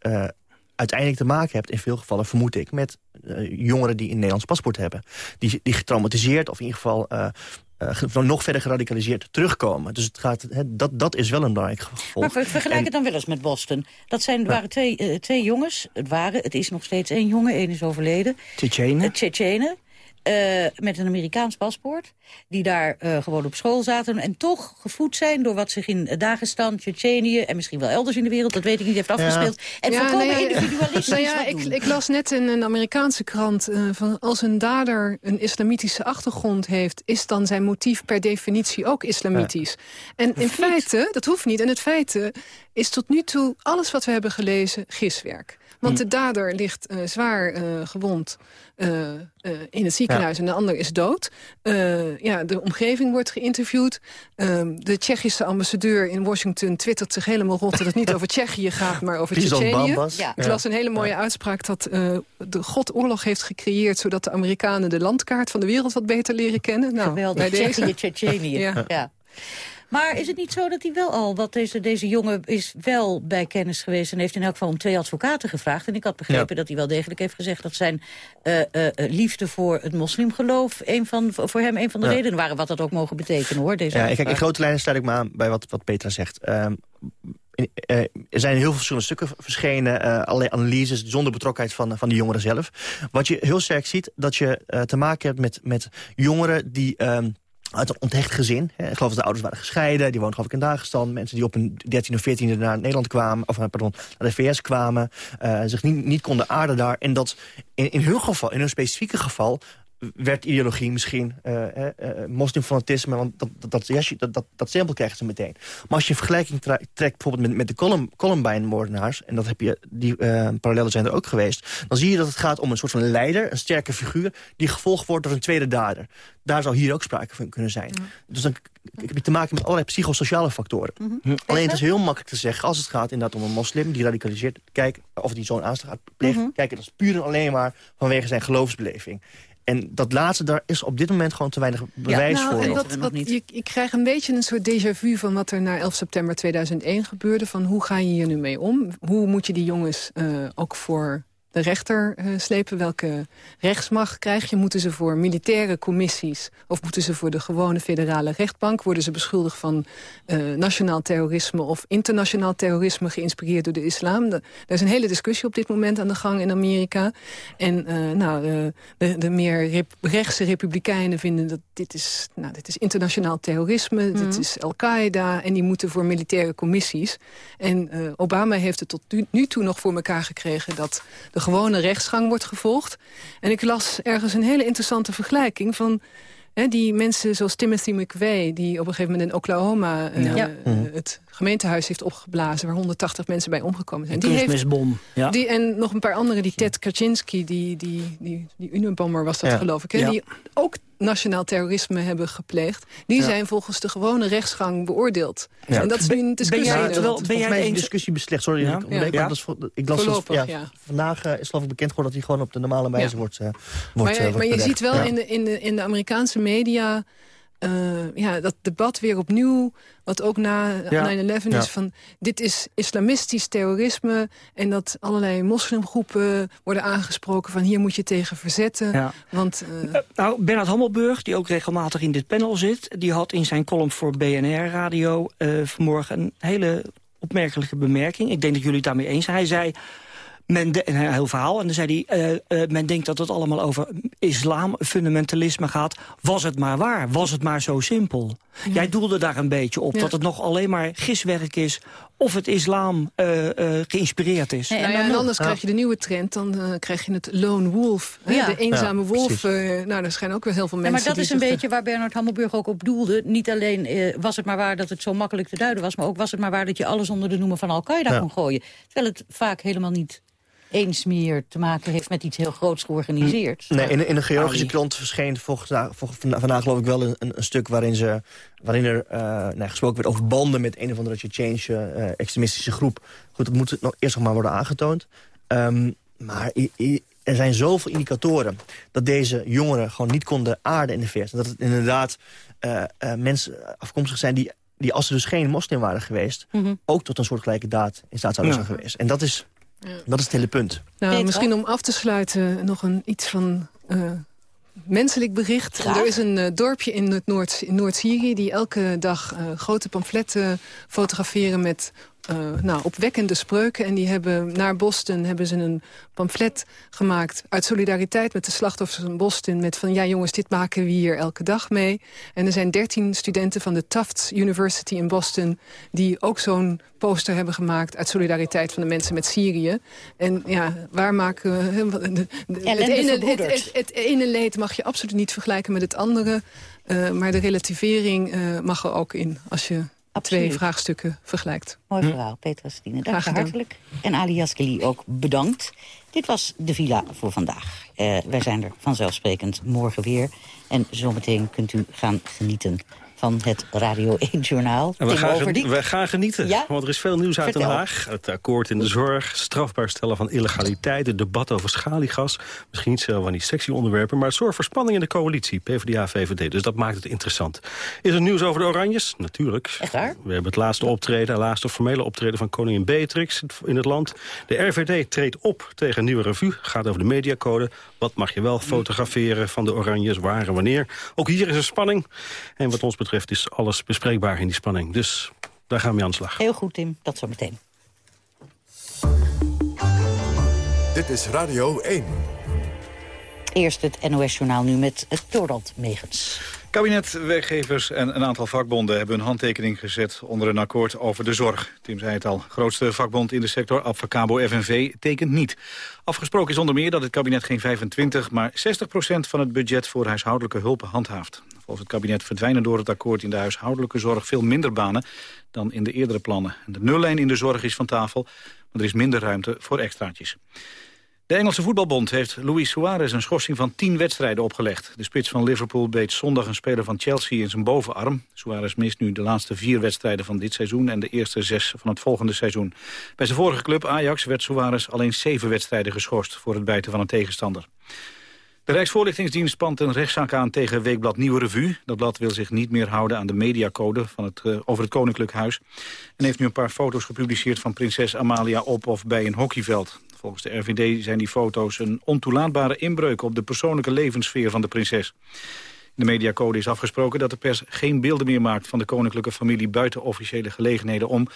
uiteindelijk te maken hebt... in veel gevallen, vermoed ik, met jongeren die een Nederlands paspoort hebben. Die, die getraumatiseerd of in ieder geval... Uh, nog verder geradicaliseerd terugkomen. Dus het gaat, he, dat, dat is wel een belangrijk gevolg. Maar vergelijk en, het dan wel eens met Boston. Dat zijn, waren twee, twee jongens. Het waren, het is nog steeds één jongen, één is overleden. Tsjetsjenen. Tsjetsjenen. Uh, met een Amerikaans paspoort. Die daar uh, gewoon op school zaten. En toch gevoed zijn door wat zich in Dagestan, Tsjetsjenië... en misschien wel elders in de wereld, dat weet ik niet, heeft afgespeeld. Ja. En ja, volkomen nou ja, individualistisch nou ja, ik, ik, las net in een Amerikaanse krant... Uh, van als een dader een islamitische achtergrond heeft... is dan zijn motief per definitie ook islamitisch. Ja. En in feite, dat hoeft niet. En het feit is tot nu toe alles wat we hebben gelezen giswerk. Want de dader ligt uh, zwaar uh, gewond uh, in het ziekenhuis ja. en de ander is dood. ja, de omgeving wordt geïnterviewd. Ehm, de Tsjechische ambassadeur in Washington twittert zich helemaal rot... dat het niet over Tsjechië gaat, maar over Tsjetsjenië. Ja. Ik las een hele mooie uitspraak dat de God oorlog heeft gecreëerd... zodat de Amerikanen de landkaart van de wereld wat beter leren kennen. Nou, Geweldig, Tsjechië, Tsjetsjenië. ja. Maar is het niet zo dat hij wel al, wat deze, deze jongen is wel bij kennis geweest... en heeft in elk geval om twee advocaten gevraagd. En ik had begrepen ja. dat hij wel degelijk heeft gezegd... dat zijn uh, uh, liefde voor het moslimgeloof een van, voor hem een van de ja. redenen waren... wat dat ook mogen betekenen, hoor. Deze ja, kijk, in grote lijnen sluit ik me aan bij wat, wat Petra zegt. Um, er zijn heel veel verschillende stukken verschenen. Uh, allerlei analyses zonder betrokkenheid van, van de jongeren zelf. Wat je heel sterk ziet, dat je uh, te maken hebt met, met jongeren die... Um, uit een onthecht gezin. Ik geloof dat de ouders waren gescheiden. Die woonden geloof ik in Dagestan. Mensen die op een 13 of 14e naar Nederland kwamen. Of pardon, naar de VS kwamen. Uh, zich niet, niet konden aarden daar. En dat in, in hun geval, in hun specifieke geval werd ideologie misschien, uh, uh, moslimfanatisme, want dat, dat, dat, dat, dat, stempel krijgen ze meteen. Maar als je een vergelijking trekt bijvoorbeeld met, met de Columbine-moordenaars... en dat heb je, die uh, parallellen zijn er ook geweest... dan zie je dat het gaat om een soort van leider, een sterke figuur... die gevolgd wordt door een tweede dader. Daar zou hier ook sprake van kunnen zijn. Dus dan heb je te maken met allerlei psychosociale factoren. Mhm. Alleen het is heel makkelijk te zeggen, als het gaat inderdaad om een moslim... die radicaliseert, kijk, of die zo'n aanslag pleegt... Mm kijk, dat is puur en alleen maar vanwege zijn geloofsbeleving. En dat laatste, daar is op dit moment gewoon te weinig bewijs ja, nou, voor. En wat, je, ik krijg een beetje een soort déjà vu van wat er na 11 september 2001 gebeurde. Van hoe ga je hier nu mee om? Hoe moet je die jongens uh, ook voor de rechter uh, slepen. Welke rechtsmacht krijg je? Moeten ze voor militaire commissies... of moeten ze voor de gewone federale rechtbank? Worden ze beschuldigd van uh, nationaal terrorisme... of internationaal terrorisme geïnspireerd door de islam? er is een hele discussie op dit moment aan de gang in Amerika. En uh, nou, de, de, meer rep rechtse republikeinen vinden dat dit is, nou, dit is internationaal terrorisme. Mm. Dit is Al-Qaeda en die moeten voor militaire commissies. En Obama heeft het tot nu, nu toe nog voor elkaar gekregen... dat de de gewone rechtsgang wordt gevolgd. En ik las ergens een hele interessante vergelijking van... Hè, die mensen zoals Timothy McVeigh... die op een gegeven moment in Oklahoma uh, ja. het gemeentehuis heeft opgeblazen... waar 180 mensen bij omgekomen zijn. Die heeft, ja. die, en nog een paar andere, die Ted Kaczynski... die, die, die, die Unabomber was dat, ja. geloof ik. Hè, Die ook nationaal terrorisme hebben gepleegd... die zijn volgens de gewone rechtsgang beoordeeld. En dat is nu een discussie. Ben, terwijl, ben jij een discussie beslecht? Sorry, ja? ik, ja. Dat ik las Voorlopig, ja. Vandaag uh, is geloof ik bekend geworden... dat hij gewoon op de normale wijze wordt, uh, wordt Maar, uh, maar je ziet wel in, de, in, de, in de Amerikaanse media... Uh, ja, dat debat weer opnieuw, wat ook na 9-11 ja. is van... dit is islamistisch terrorisme en dat allerlei moslimgroepen worden aangesproken... van hier moet je tegen verzetten. Ja. Want, uh... nou, Bernard Hammelburg, die ook regelmatig in dit panel zit... die had in zijn column voor BNR-radio uh, vanmorgen een hele opmerkelijke bemerking. Ik denk dat jullie het daarmee eens zijn. Hij zei... Men de, een heel verhaal. En dan zei hij, uh, uh, men denkt dat het allemaal over islam, fundamentalisme gaat. Was het maar waar? Was het maar zo simpel? Ja. Jij doelde daar een beetje op. Ja. Dat het nog alleen maar giswerk is of het islam uh, geïnspireerd is. Nee, nou ja, en anders krijg je de nieuwe trend. Dan krijg je het lone wolf. Ja. De eenzame wolf. nou, er schijnen ook wel heel veel mensen... maar dat is een beetje waar Bernard Hammelburg ook op doelde. Niet alleen was het maar waar dat het zo makkelijk te duiden was... maar ook was het maar waar dat je alles onder de noemer van Al-Qaeda kon gooien. Terwijl het vaak helemaal niet eens meer te maken heeft met iets heel groots georganiseerd. Nee, in, in de Georgische krant verscheen vandaag, vandaag geloof ik wel een, een, stuk waarin, ze, waarin er uh, nou, gesproken werd over banden met een of andere change uh, extremistische groep. Goed, dat moet nog eerst nog maar worden aangetoond. Um, maar i, i, er zijn zoveel indicatoren dat deze jongeren gewoon niet konden aarden in de VS. Dat het inderdaad uh, mensen afkomstig zijn die, die als ze dus geen moslim waren geweest... Mm -hmm. ook tot een soortgelijke daad in staat zouden ja. zijn geweest. En dat is ja. Dat is het hele punt. Nou, misschien om af te sluiten nog een, iets van uh, menselijk bericht. Graag. Er is een uh, dorpje in, het Noord, in Noord-Syrië... die elke dag uh, grote pamfletten fotograferen met uh, nou, opwekkende spreuken. En die hebben naar Boston hebben ze een pamflet gemaakt... uit solidariteit met de slachtoffers van Boston... met van, ja jongens, dit maken we hier elke dag mee. En er zijn dertien studenten van de Tufts University in Boston... die ook zo'n poster hebben gemaakt... uit solidariteit van de mensen met Syrië. En ja, waar maken we... De, de, het, ene, het, het, het, ene leed mag je absoluut niet vergelijken met het andere... Uh, maar de relativering uh, mag er ook in, als je Absoluut. twee vraagstukken vergelijkt. Mooi verhaal, Petra Stine. Dank je hartelijk. En Ali Jaskeli ook bedankt. Dit was de Villa voor vandaag. Uh, wij zijn er vanzelfsprekend morgen weer. En zometeen kunt u gaan genieten van het Radio 1-journaal. We, we, gaan genieten, ja? want er is veel nieuws uit. Den Haag. Het akkoord in de zorg, strafbaar stellen van illegaliteit... het debat over schaliegas. Misschien niet zo van die sexy onderwerpen... maar het zorgt voor spanning in de coalitie, PvdA, VVD. Dus dat maakt het interessant. Is er nieuws over de Oranjes? Natuurlijk. Echt waar? We hebben het laatste optreden, het laatste formele optreden... van koningin Beatrix in het land. De RVD treedt op tegen een nieuwe revue. Gaat over de mediacode. Wat mag je wel fotograferen van de Oranjes, waar en wanneer? Ook hier is er spanning. En wat ons betreft is alles bespreekbaar in die spanning. Dus daar gaan we aan de slag. Heel goed, Tim. Dat zo meteen. Dit is Radio 1. Eerst het NOS-journaal nu met het Dorald Megens. Kabinet, werkgevers en een aantal vakbonden hebben hun handtekening gezet onder een akkoord over de zorg. Tim zei het al, grootste vakbond in de sector, Advocabo FNV, tekent niet. Afgesproken is onder meer dat het kabinet geen 25, maar 60 procent van het budget voor huishoudelijke hulp handhaaft. Volgens het kabinet verdwijnen door het akkoord in de huishoudelijke zorg veel minder banen dan in de eerdere plannen. De nullijn in de zorg is van tafel, maar er is minder ruimte voor extraatjes. De Engelse voetbalbond heeft Luis Suarez een schorsing van 10 wedstrijden opgelegd. De spits van Liverpool beet zondag een speler van Chelsea in zijn bovenarm. Suarez mist nu de laatste vier wedstrijden van dit seizoen... en de eerste zes van het volgende seizoen. Bij zijn vorige club Ajax werd Suarez alleen zeven wedstrijden geschorst... voor het bijten van een tegenstander. De Rijksvoorlichtingsdienst spant een rechtszaak aan tegen Weekblad Nieuwe Revue. Dat blad wil zich niet meer houden aan de mediacode van het, uh, over het Koninklijk Huis. En heeft nu een paar foto's gepubliceerd van prinses Amalia op of bij een hockeyveld. Volgens de RVD zijn die foto's een ontoelaatbare inbreuk op de persoonlijke levenssfeer van de prinses. In de mediacode is afgesproken dat de pers geen beelden meer maakt van de koninklijke familie buiten officiële gelegenheden om.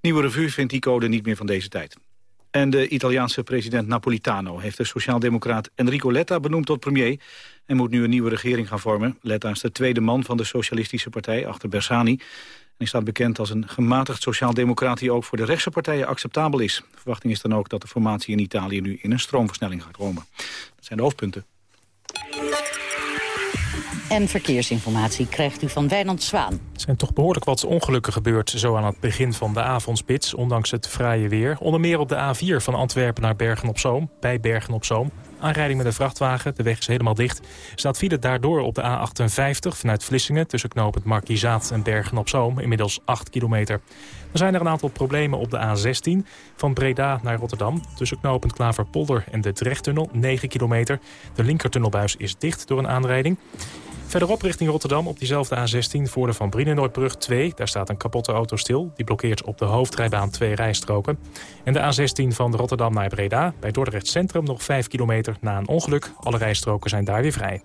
Nieuwe Revue vindt die code niet meer van deze tijd. En de Italiaanse president Napolitano heeft de sociaaldemocraat Enrico Letta benoemd tot premier. En moet nu een nieuwe regering gaan vormen. Letta is de tweede man van de socialistische partij achter Bersani. En hij staat bekend als een gematigd sociaaldemocraat die ook voor de rechtse partijen acceptabel is. De verwachting is dan ook dat de formatie in Italië nu in een stroomversnelling gaat komen. Dat zijn de hoofdpunten. En verkeersinformatie krijgt u van Wijnand Zwaan. Er zijn toch behoorlijk wat ongelukken gebeurd zo aan het begin van de avondspits, ondanks het fraaie weer. Onder meer op de A4 van Antwerpen naar Bergen-op-Zoom, bij Bergen-op-Zoom. Aanrijding met een vrachtwagen, de weg is helemaal dicht. Staat file daardoor op de A58 vanuit Vlissingen... tussen knooppunt Markizaat en Bergen-op-Zoom, inmiddels 8 kilometer. Er zijn er een aantal problemen op de A16 van Breda naar Rotterdam... tussen knooppunt Klaverpolder en de Drechttunnel, 9 kilometer. De linkertunnelbuis is dicht door een aanrijding. Verderop richting Rotterdam op diezelfde A16 voor de Van Brienenoordbrug 2. Daar staat een kapotte auto stil. Die blokkeert op de hoofdrijbaan twee rijstroken. En de A16 van Rotterdam naar Breda. Bij Dordrecht Centrum nog 5 kilometer na een ongeluk. Alle rijstroken zijn daar weer vrij.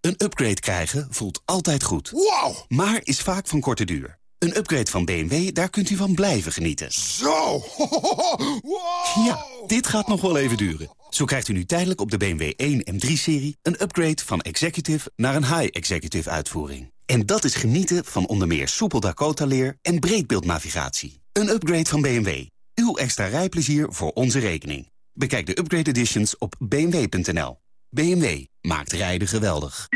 Een upgrade krijgen voelt altijd goed. Wow! Maar is vaak van korte duur. Een upgrade van BMW, daar kunt u van blijven genieten. Zo! Wow! Ja, dit gaat nog wel even duren. Zo krijgt u nu tijdelijk op de BMW 1 en 3-serie... een upgrade van executive naar een high-executive uitvoering. En dat is genieten van onder meer soepel Dakota-leer en breedbeeldnavigatie. Een upgrade van BMW. Uw extra rijplezier voor onze rekening. Bekijk de upgrade editions op bmw.nl. BMW maakt rijden geweldig.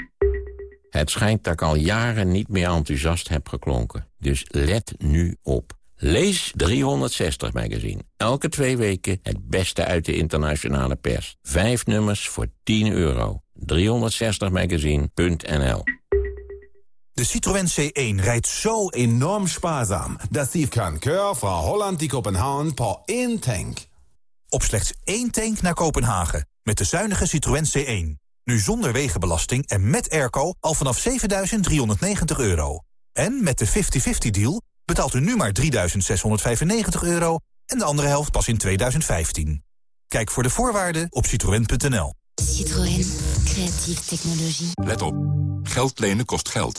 Het schijnt dat ik al jaren niet meer enthousiast heb geklonken. Dus let nu op. Lees 360 magazine. Elke twee weken het beste uit de internationale pers. Vijf nummers voor 10 euro. 360magazine.nl De Citroën C1 rijdt zo enorm spaarzaam... dat die kan keur van Holland die Kopenhagen per één tank. Op slechts één tank naar Kopenhagen. Met de zuinige Citroën C1. Nu zonder wegenbelasting en met airco al vanaf 7.390 euro. En met de 50-50 deal betaalt u nu maar 3.695 euro... en de andere helft pas in 2015. Kijk voor de voorwaarden op citroën.nl. Citroën. Creatieve technologie. Let op. Geld lenen kost geld.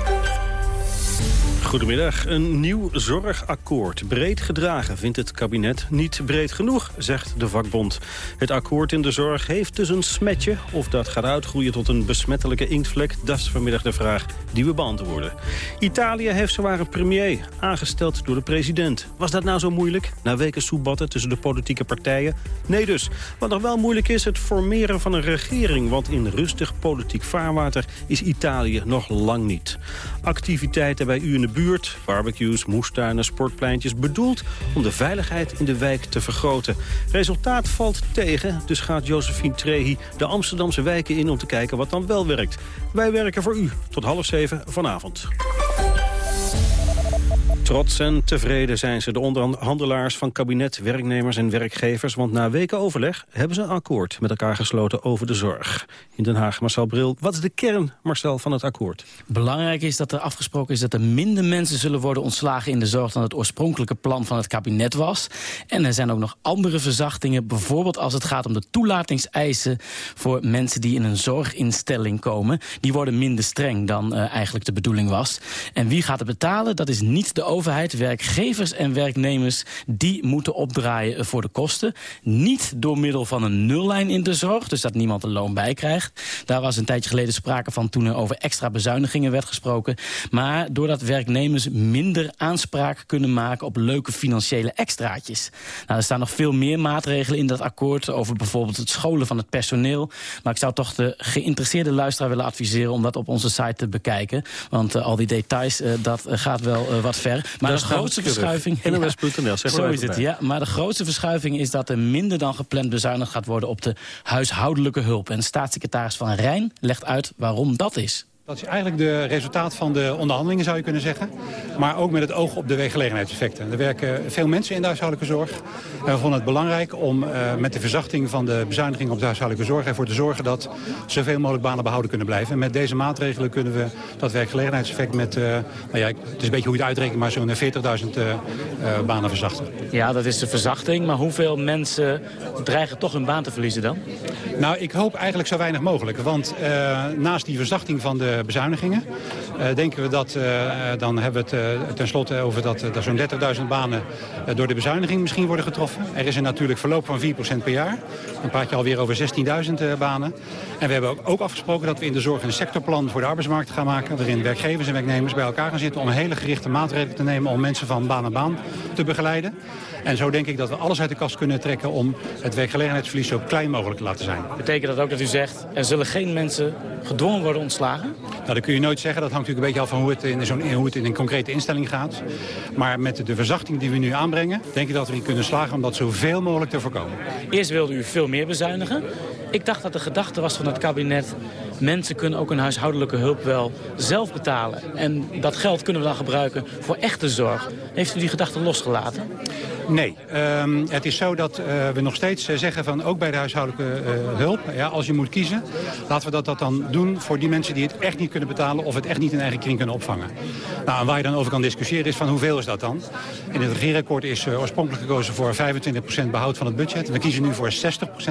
Goedemiddag. Een nieuw zorgakkoord. Breed gedragen vindt het kabinet niet breed genoeg, zegt de vakbond. Het akkoord in de zorg heeft dus een smetje. Of dat gaat uitgroeien tot een besmettelijke inktvlek, dat is vanmiddag de vraag die we beantwoorden. Italië heeft zowaar een premier, aangesteld door de president. Was dat nou zo moeilijk? Na weken soebatten tussen de politieke partijen? Nee dus. Wat nog wel moeilijk is, het formeren van een regering. Want in rustig politiek vaarwater is Italië nog lang niet. Activiteiten bij u in de buurt. Barbecues, moestuinen, sportpleintjes bedoeld om de veiligheid in de wijk te vergroten. Resultaat valt tegen, dus gaat Josephine Trehi de Amsterdamse wijken in om te kijken wat dan wel werkt. Wij werken voor u tot half zeven vanavond. Trots en tevreden zijn ze, de onderhandelaars van kabinet, werknemers en werkgevers. Want na weken overleg hebben ze een akkoord met elkaar gesloten over de zorg. In Den Haag, Marcel Bril, wat is de kern, Marcel, van het akkoord? Belangrijk is dat er afgesproken is dat er minder mensen zullen worden ontslagen in de zorg dan het oorspronkelijke plan van het kabinet was. En er zijn ook nog andere verzachtingen, bijvoorbeeld als het gaat om de toelatingseisen voor mensen die in een zorginstelling komen. Die worden minder streng dan uh, eigenlijk de bedoeling was. En wie gaat het betalen? Dat is niet de overheid. Werkgevers en werknemers die moeten opdraaien voor de kosten. Niet door middel van een nullijn in de zorg, dus dat niemand een loon bij krijgt. Daar was een tijdje geleden sprake van toen er over extra bezuinigingen werd gesproken. Maar doordat werknemers minder aanspraak kunnen maken op leuke financiële extraatjes. Nou, er staan nog veel meer maatregelen in dat akkoord over bijvoorbeeld het scholen van het personeel. Maar ik zou toch de geïnteresseerde luisteraar willen adviseren om dat op onze site te bekijken. Want uh, al die details, uh, dat uh, gaat wel wat ver. Maar de grootste verschuiving... NOS.nl, zeg Zo is het, ja. Maar de grootste verschuiving is dat er minder dan gepland bezuinigd gaat worden op de huishoudelijke hulp. En staatssecretaris Van Rijn legt uit waarom dat is. Dat is eigenlijk de resultaat van de onderhandelingen, zou je kunnen zeggen. Maar ook met het oog op de werkgelegenheidseffecten. Er werken veel mensen in de huishoudelijke zorg. En we vonden het belangrijk om uh, met de verzachting van de bezuiniging op de huishoudelijke zorg... ervoor te zorgen dat zoveel mogelijk banen behouden kunnen blijven. En met deze maatregelen kunnen we dat werkgelegenheidseffect met... Uh, nou ja, het is een beetje hoe je het uitrekent, maar zo'n 40.000 uh, banen verzachten. Ja, dat is de verzachting. Maar hoeveel mensen dreigen toch hun baan te verliezen dan? Nou, ik hoop eigenlijk zo weinig mogelijk. Want naast die verzachting van de bezuinigingen. Uh, denken we dat, uh, dan hebben we het tenslotte over dat, dat zo'n 30.000 banen door de bezuiniging misschien worden getroffen. Er is een natuurlijk verloop van 4% per jaar. Dan praat je alweer over 16.000 banen. En we hebben ook afgesproken dat we in de zorg een sectorplan voor de arbeidsmarkt gaan maken. Waarin werkgevers en werknemers bij elkaar gaan zitten om hele gerichte maatregelen te nemen om mensen van baan naar baan te begeleiden. En zo denk ik dat we alles uit de kast kunnen trekken om het werkgelegenheidsverlies zo klein mogelijk te laten zijn. Betekent dat ook dat u zegt, er zullen geen mensen gedwongen worden ontslagen? Nou, dat kun je nooit zeggen. Dat hangt natuurlijk een beetje af van hoe het in, zo'n, hoe het in een concrete instelling gaat. Maar met de verzachting die we nu aanbrengen, denk ik dat we die kunnen slagen om dat zoveel mogelijk te voorkomen. Eerst wilde u veel meer bezuinigen. Ik dacht dat de gedachte was van het kabinet... mensen kunnen ook een huishoudelijke hulp wel zelf betalen. En dat geld kunnen we dan gebruiken voor echte zorg. Heeft u die gedachte losgelaten? Nee, um, het is zo dat uh, we nog steeds uh, zeggen van ook bij de huishoudelijke uh, hulp, ja, als je moet kiezen, laten we dat, dat dan doen voor die mensen die het echt niet kunnen betalen of het echt niet in eigen kring kunnen opvangen. Nou, waar je dan over kan discussiëren is van hoeveel is dat dan? In het regeerakkoord is oorspronkelijk gekozen voor 25% behoud van het budget. We kiezen nu voor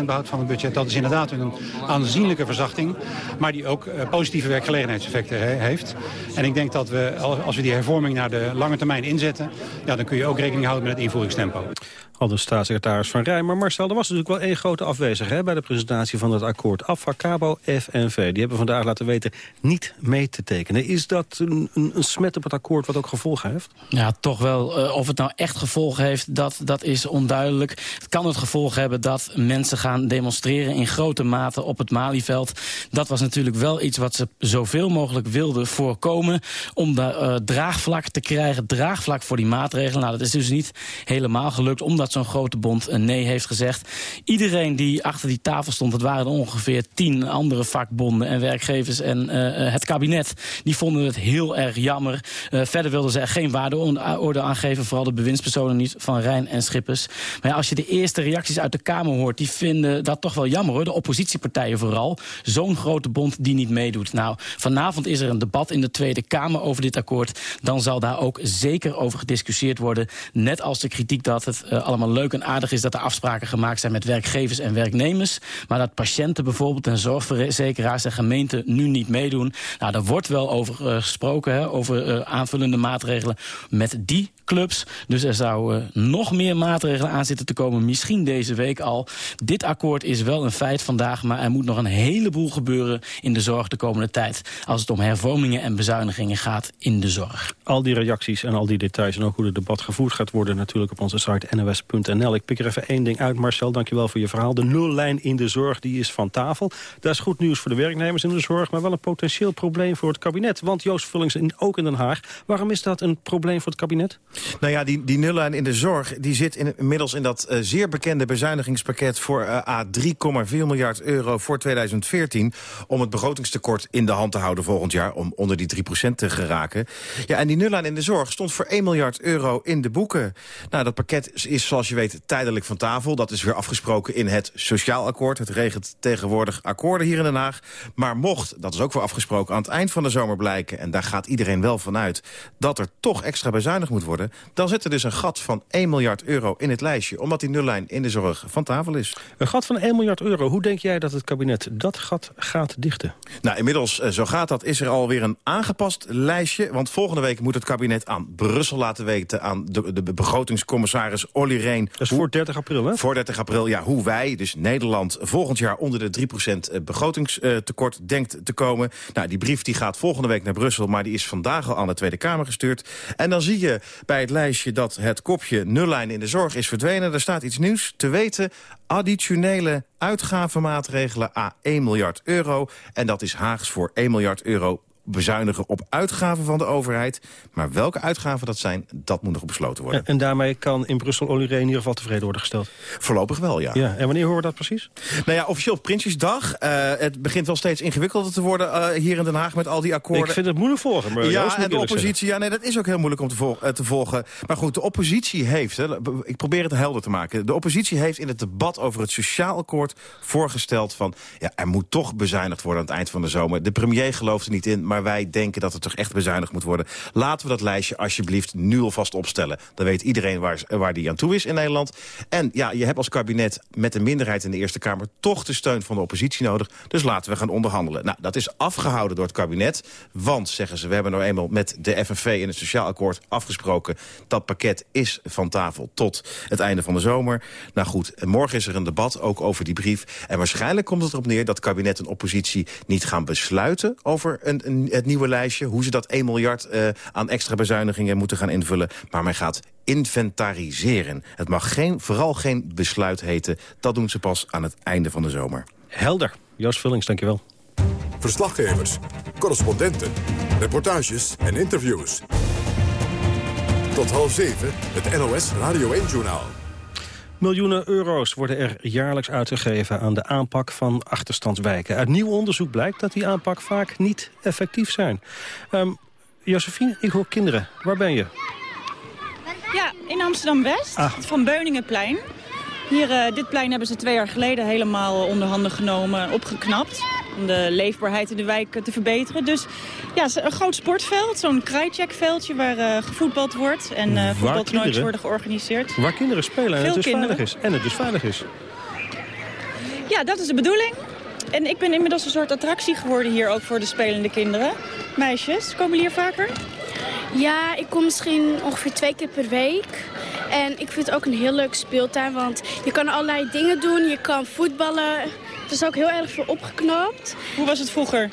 60% behoud van het budget. Dat is inderdaad een aanzienlijke verzachting, maar die ook positieve werkgelegenheidseffecten he heeft. En ik denk dat we, als we die hervorming naar de lange termijn inzetten, ja, dan kun je ook rekening houden met het tempo. Al staatssecretaris Van Rijn. Maar Marcel, er was natuurlijk wel één grote afwezige bij de presentatie van het akkoord. Afvakabo, FNV. Die hebben vandaag laten weten niet mee te tekenen. Is dat een, een, smet op het akkoord wat ook gevolgen heeft? Ja, toch wel. Uh, of het nou echt gevolgen heeft, dat, dat is onduidelijk. Het kan het gevolg hebben dat mensen gaan demonstreren in grote mate op het Malieveld. Dat was natuurlijk wel iets wat ze zoveel mogelijk wilden voorkomen. Om daar uh, draagvlak te krijgen, draagvlak voor die maatregelen. Nou, dat is dus niet helemaal gelukt, omdat zo'n grote bond een nee heeft gezegd. Iedereen die achter die tafel stond, dat waren ongeveer tien andere vakbonden en werkgevers en uh, het kabinet, die vonden het heel erg jammer. Uh, verder wilden ze er geen waardeoordeel aan geven, vooral de bewindspersonen niet van Rijn en Schippers. Maar ja, als je de eerste reacties uit de Kamer hoort, die vinden dat toch wel jammer hoor, de oppositiepartijen vooral. Zo'n grote bond die niet meedoet. Nou, vanavond is er een debat in de Tweede Kamer over dit akkoord. Dan zal daar ook zeker over gediscussieerd worden, net als de kritiek dat het allemaal leuk en aardig is... dat er afspraken gemaakt zijn met werkgevers en werknemers... maar dat patiënten bijvoorbeeld en zorgverzekeraars en gemeenten nu niet meedoen. Nou, daar wordt wel over uh, gesproken, hè, over uh, aanvullende maatregelen met die clubs. Dus er zouden uh, nog meer maatregelen aan zitten te komen, misschien deze week al. Dit akkoord is wel een feit vandaag, maar er moet nog een heleboel gebeuren in de zorg de komende tijd. Als het om hervormingen en bezuinigingen gaat in de zorg. Al die reacties en al die details en ook hoe het debat gevoerd gaat worden natuurlijk op onze site nws.nl. Ik pik er even één ding uit, Marcel, dankjewel voor je verhaal. De nullijn in de zorg die is van tafel. Dat is goed nieuws voor de werknemers in de zorg, maar wel een potentieel probleem voor het kabinet. Want Joost Vullings, ook in Den Haag, waarom is dat een probleem voor het kabinet? Nou ja, die, die nullijn in de zorg die zit in, inmiddels in dat uh, zeer bekende bezuinigingspakket... voor uh, A 3,4 miljard euro voor 2014... om het begrotingstekort in de hand te houden volgend jaar... om onder die 3% te geraken. Ja, en die nullijn in de zorg stond voor 1 miljard euro in de boeken. Nou, dat pakket is, zoals je weet, tijdelijk van tafel. Dat is weer afgesproken in het Sociaal Akkoord. Het regelt tegenwoordig akkoorden hier in Den Haag. Maar mocht, dat is ook weer afgesproken, aan het eind van de zomer blijken... en daar gaat iedereen wel vanuit, dat er toch extra bezuinigd moet worden... dan zit er dus een gat van 1 miljard euro in het lijstje... omdat die nullijn in de zorg van tafel is. Een gat van 1 miljard euro. Hoe denk jij dat het kabinet dat gat gaat dichten? Nou, inmiddels, eh, zo gaat dat, is er alweer een aangepast lijstje. Want volgende week moet het kabinet aan Brussel laten weten... aan de, de begrotingscommissaris Olly Reen. Dat is voor 30 april, hè? Voor 30 april, ja. Hoe wij, dus Nederland, volgend jaar onder de 3% eh, begrotingstekort denkt te komen. Nou, die brief die gaat volgende week naar Brussel... maar die is vandaag al aan de Tweede Kamer gestuurd. En dan zie je bij het lijstje dat het kopje nullijn in de zorg is verdwenen. Er staat iets nieuws te weten. Additionele uitgavenmaatregelen a 1 miljard euro. En dat is Haags voor 1 miljard euro bezuinigen op uitgaven van de overheid. Maar welke uitgaven dat zijn, dat moet nog besloten worden. En, daarmee kan in Brussel Olly in ieder geval tevreden worden gesteld? Voorlopig wel, ja. ja. En wanneer horen we dat precies? Nou ja, officieel op Prinsjesdag. Uh, het begint wel steeds ingewikkelder te worden uh, hier in Den Haag met al die akkoorden. Ik vind het moeilijk volgen. Maar ja, en de oppositie, ja, nee, dat is ook heel moeilijk om te, uh, te, volgen. Maar goed, de oppositie heeft, hè, ik probeer het helder te maken. De oppositie heeft in het debat over het sociaal akkoord voorgesteld van... ja, er moet toch bezuinigd worden aan het eind van de zomer. De premier gelooft er niet in, maar wij denken dat het toch echt bezuinigd moet worden. Laten we dat lijstje alsjeblieft nu alvast opstellen. Dan weet iedereen waar, waar die aan toe is in Nederland. En ja, je hebt als kabinet met een minderheid in de Eerste Kamer... toch de steun van de oppositie nodig. Dus laten we gaan onderhandelen. Nou, dat is afgehouden door het kabinet. Want, zeggen ze, we hebben nou eenmaal met de FNV in het Sociaal Akkoord afgesproken... dat pakket is van tafel tot het einde van de zomer. Nou goed, morgen is er een debat ook over die brief. En waarschijnlijk komt het erop neer dat kabinet en oppositie... niet gaan besluiten over een, een, het nieuwe lijstje... hoe ze dat 1 miljard uh, aan extra bezuinigingen moeten gaan invullen. Maar men gaat inventariseren. Het mag geen, vooral geen besluit heten. Dat doen ze pas aan het einde van de zomer. Helder. Joost Vullings, dankjewel. Verslaggevers, correspondenten, reportages en interviews. Tot half zeven, het NOS Radio 1-journaal. Miljoenen euro's worden er jaarlijks uitgegeven aan de aanpak van achterstandswijken. Uit nieuw onderzoek blijkt dat die aanpak vaak niet effectief zijn. Um, Josephine, ik hoor kinderen. Waar ben je? Ja, in Amsterdam-West, ah. van Beuningenplein. Hier, uh, dit plein hebben ze twee jaar geleden helemaal onder handen genomen, opgeknapt. Om de leefbaarheid in de wijk te verbeteren. Dus ja, een groot sportveld, zo'n krijtcheckveldje waar uh, gevoetbald wordt. En uh, voetbaltoernooien worden georganiseerd. Waar kinderen spelen en het dus veilig is. En het dus veilig is. Ja, dat is de bedoeling. En ik ben inmiddels een soort attractie geworden hier ook voor de spelende kinderen. Meisjes, komen jullie hier vaker? Ja, ik kom misschien ongeveer twee keer per week. En ik vind het ook een heel leuk speeltuin, want je kan allerlei dingen doen. Je kan voetballen, het is ook heel erg veel opgeknapt. Hoe was het vroeger?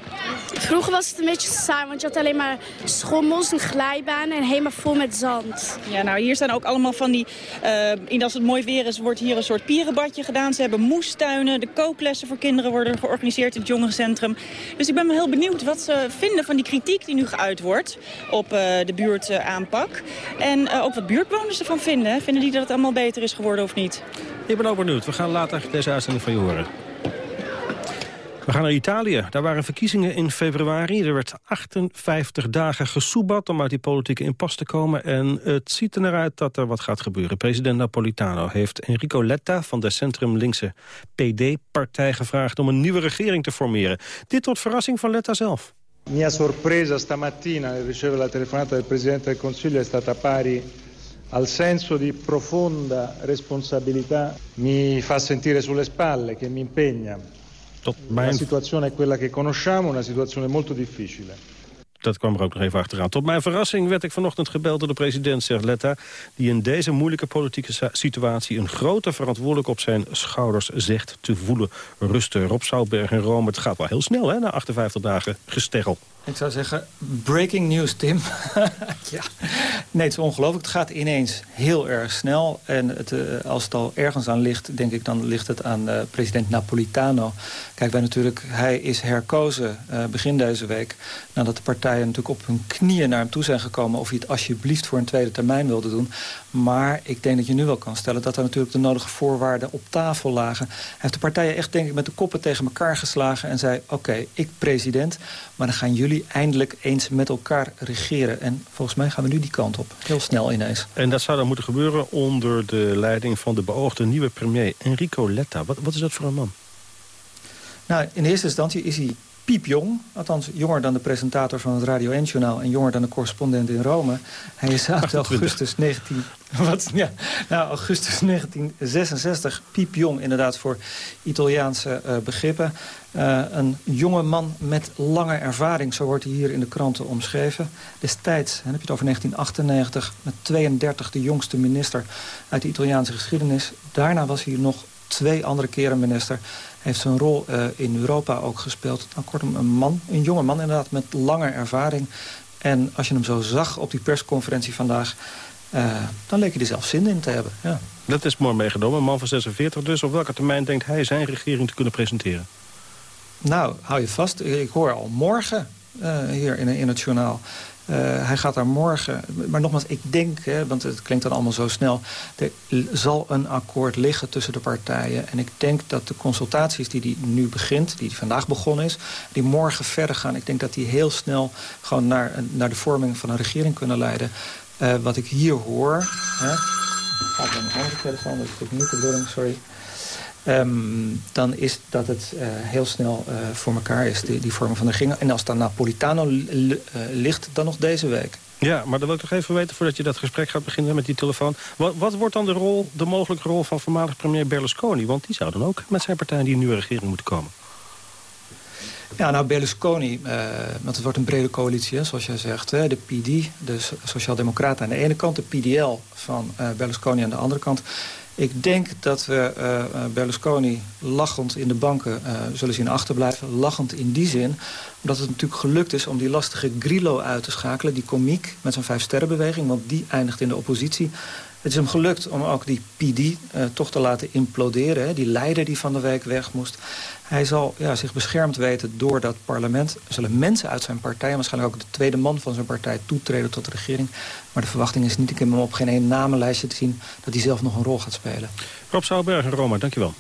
Vroeger was het een beetje saai, want je had alleen maar schommels en glijbanen en helemaal vol met zand. Ja, nou hier staan ook allemaal van die, uh, in als het mooi weer is, wordt hier een soort pierenbadje gedaan. Ze hebben moestuinen, de kooklessen voor kinderen worden georganiseerd in het jongerencentrum. Dus ik ben heel benieuwd wat ze vinden van die kritiek die nu geuit wordt op uh, de buurtaanpak. en uh, ook wat buurtbewoners ervan vinden. Vinden die dat het allemaal beter is geworden of niet? Ik ben ook benieuwd. We gaan later deze uitzending van je horen. We gaan naar Italië. Daar waren verkiezingen in februari. Er werd 58 dagen gesoebat om uit die politieke impasse te komen. En het ziet er naar uit dat er wat gaat gebeuren. President Napolitano heeft Enrico Letta van de centrum-linkse PD-partij gevraagd... om een nieuwe regering te formeren. Dit tot verrassing van Letta zelf. Mia sorpresa stamattina ricevere la telefonata del Presidente del Consiglio è stata pari al senso di profonda responsabilità mi fa sentire sulle spalle, che mi impegna. La situazione è quella che conosciamo, una situazione molto difficile. Dat kwam er ook nog even achteraan. Tot mijn verrassing werd ik vanochtend gebeld door de president, zegt Letta... die in deze moeilijke politieke situatie een grote verantwoordelijk op zijn schouders zegt te voelen. Rusten, Rob Zoutberg en Rome. Het gaat wel heel snel, hè, na 58 dagen gesteggel. Ik zou zeggen, breaking news, Tim. ja. Nee, het is ongelooflijk. Het gaat ineens heel erg snel. En het, uh, als het al ergens aan ligt, denk ik, dan ligt het aan uh, president Napolitano. Kijk, wij natuurlijk, hij is herkozen uh, begin deze week... nadat de partijen natuurlijk op hun knieën naar hem toe zijn gekomen... of hij het alsjeblieft voor een tweede termijn wilde doen. Maar ik denk dat je nu wel kan stellen... dat er natuurlijk de nodige voorwaarden op tafel lagen. Hij heeft de partijen echt, denk ik, met de koppen tegen elkaar geslagen... en zei, oké, ik president, maar dan gaan jullie eindelijk eens met elkaar regeren. En volgens mij gaan we nu die kant op. Heel snel ineens. En dat zou dan moeten gebeuren onder de leiding van de beoogde nieuwe premier Enrico Letta. Wat, wat is dat voor een man? Nou, in eerste instantie is hij piepjong. Althans, jonger dan de presentator van het Radio 1-journaal... en jonger dan de correspondent in Rome. Hij is uit augustus 19... Wat, ja, nou, augustus 1966, piepjong inderdaad voor Italiaanse uh, begrippen. Uh, een jonge man met lange ervaring, zo wordt hij hier in de kranten omschreven. Destijds, dan heb je het over 1998, met 32 de jongste minister uit de Italiaanse geschiedenis. Daarna was hij nog twee andere keren minister heeft zijn rol uh, in Europa ook gespeeld. Nou, kortom, een man, een jonge man inderdaad, met lange ervaring. En als je hem zo zag op die persconferentie vandaag... Uh, dan leek hij er zelf zin in te hebben. Ja. Dat is mooi meegenomen. Een man van 46 dus. Op welke termijn denkt hij zijn regering te kunnen presenteren? Nou, hou je vast. Ik hoor al morgen uh, hier in, in het journaal... Uh, hij gaat daar morgen... Maar nogmaals, ik denk, hè, want het klinkt dan allemaal zo snel... er zal een akkoord liggen tussen de partijen. En ik denk dat de consultaties die hij nu begint... die vandaag begonnen is, die morgen verder gaan... ik denk dat die heel snel gewoon naar, naar de vorming van een regering kunnen leiden. Uh, wat ik hier hoor... Hè, gaat een andere telefoon, dat is niet de bedoeling, sorry... Um, dan is dat het uh, heel snel uh, voor elkaar is, die, die vorming van de regering. En als dan Napolitano uh, ligt, dan nog deze week. Ja, maar dan wil ik toch even weten, voordat je dat gesprek gaat beginnen met die telefoon... wat, wat wordt dan de, rol, de mogelijke rol van voormalig premier Berlusconi? Want die zou dan ook met zijn partij in die nieuwe regering moeten komen. Ja, nou, Berlusconi, uh, want het wordt een brede coalitie, hè, zoals jij zegt. Hè, de PD, de Sociaaldemocraten aan de ene kant, de PDL van uh, Berlusconi aan de andere kant. Ik denk dat we uh, Berlusconi lachend in de banken uh, zullen zien achterblijven. Lachend in die zin, omdat het natuurlijk gelukt is om die lastige Grillo uit te schakelen. Die komiek met zijn vijfsterrenbeweging, want die eindigt in de oppositie. Het is hem gelukt om ook die PD uh, toch te laten imploderen. Hè? Die leider die van de week weg moest. Hij zal ja, zich beschermd weten door dat parlement. Er zullen mensen uit zijn partij... waarschijnlijk ook de tweede man van zijn partij toetreden tot de regering. Maar de verwachting is niet, ik heb hem op geen één namenlijstje te zien... dat hij zelf nog een rol gaat spelen. Rob Zouwberg en Roma, dankjewel.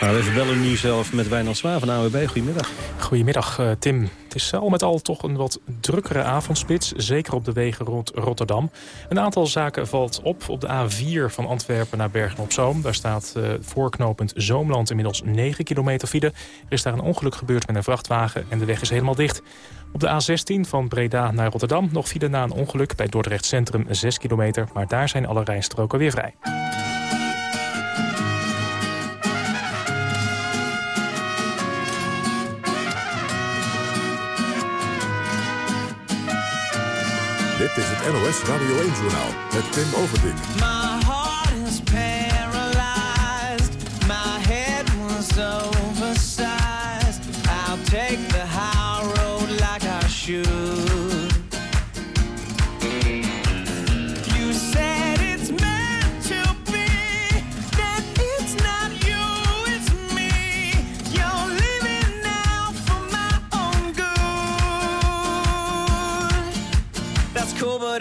Nou, even bellen nu zelf met Wijnand Zwaar van AWB. Goedemiddag. Goedemiddag, uh, Tim. Het is al met al toch een wat drukkere avondspits. Zeker op de wegen rond Rotterdam. Een aantal zaken valt op. Op de A4 van Antwerpen naar Bergen-op-Zoom. Daar staat uh, voorknopend Zoomland inmiddels 9 kilometer file. Er is daar een ongeluk gebeurd met een vrachtwagen en de weg is helemaal dicht. Op de A16 van Breda naar Rotterdam nog file na een ongeluk... bij Dordrecht Centrum 6 kilometer. Maar daar zijn alle rijstroken weer vrij. Dit is het NOS Radio 1-journaal met Tim Overdijk.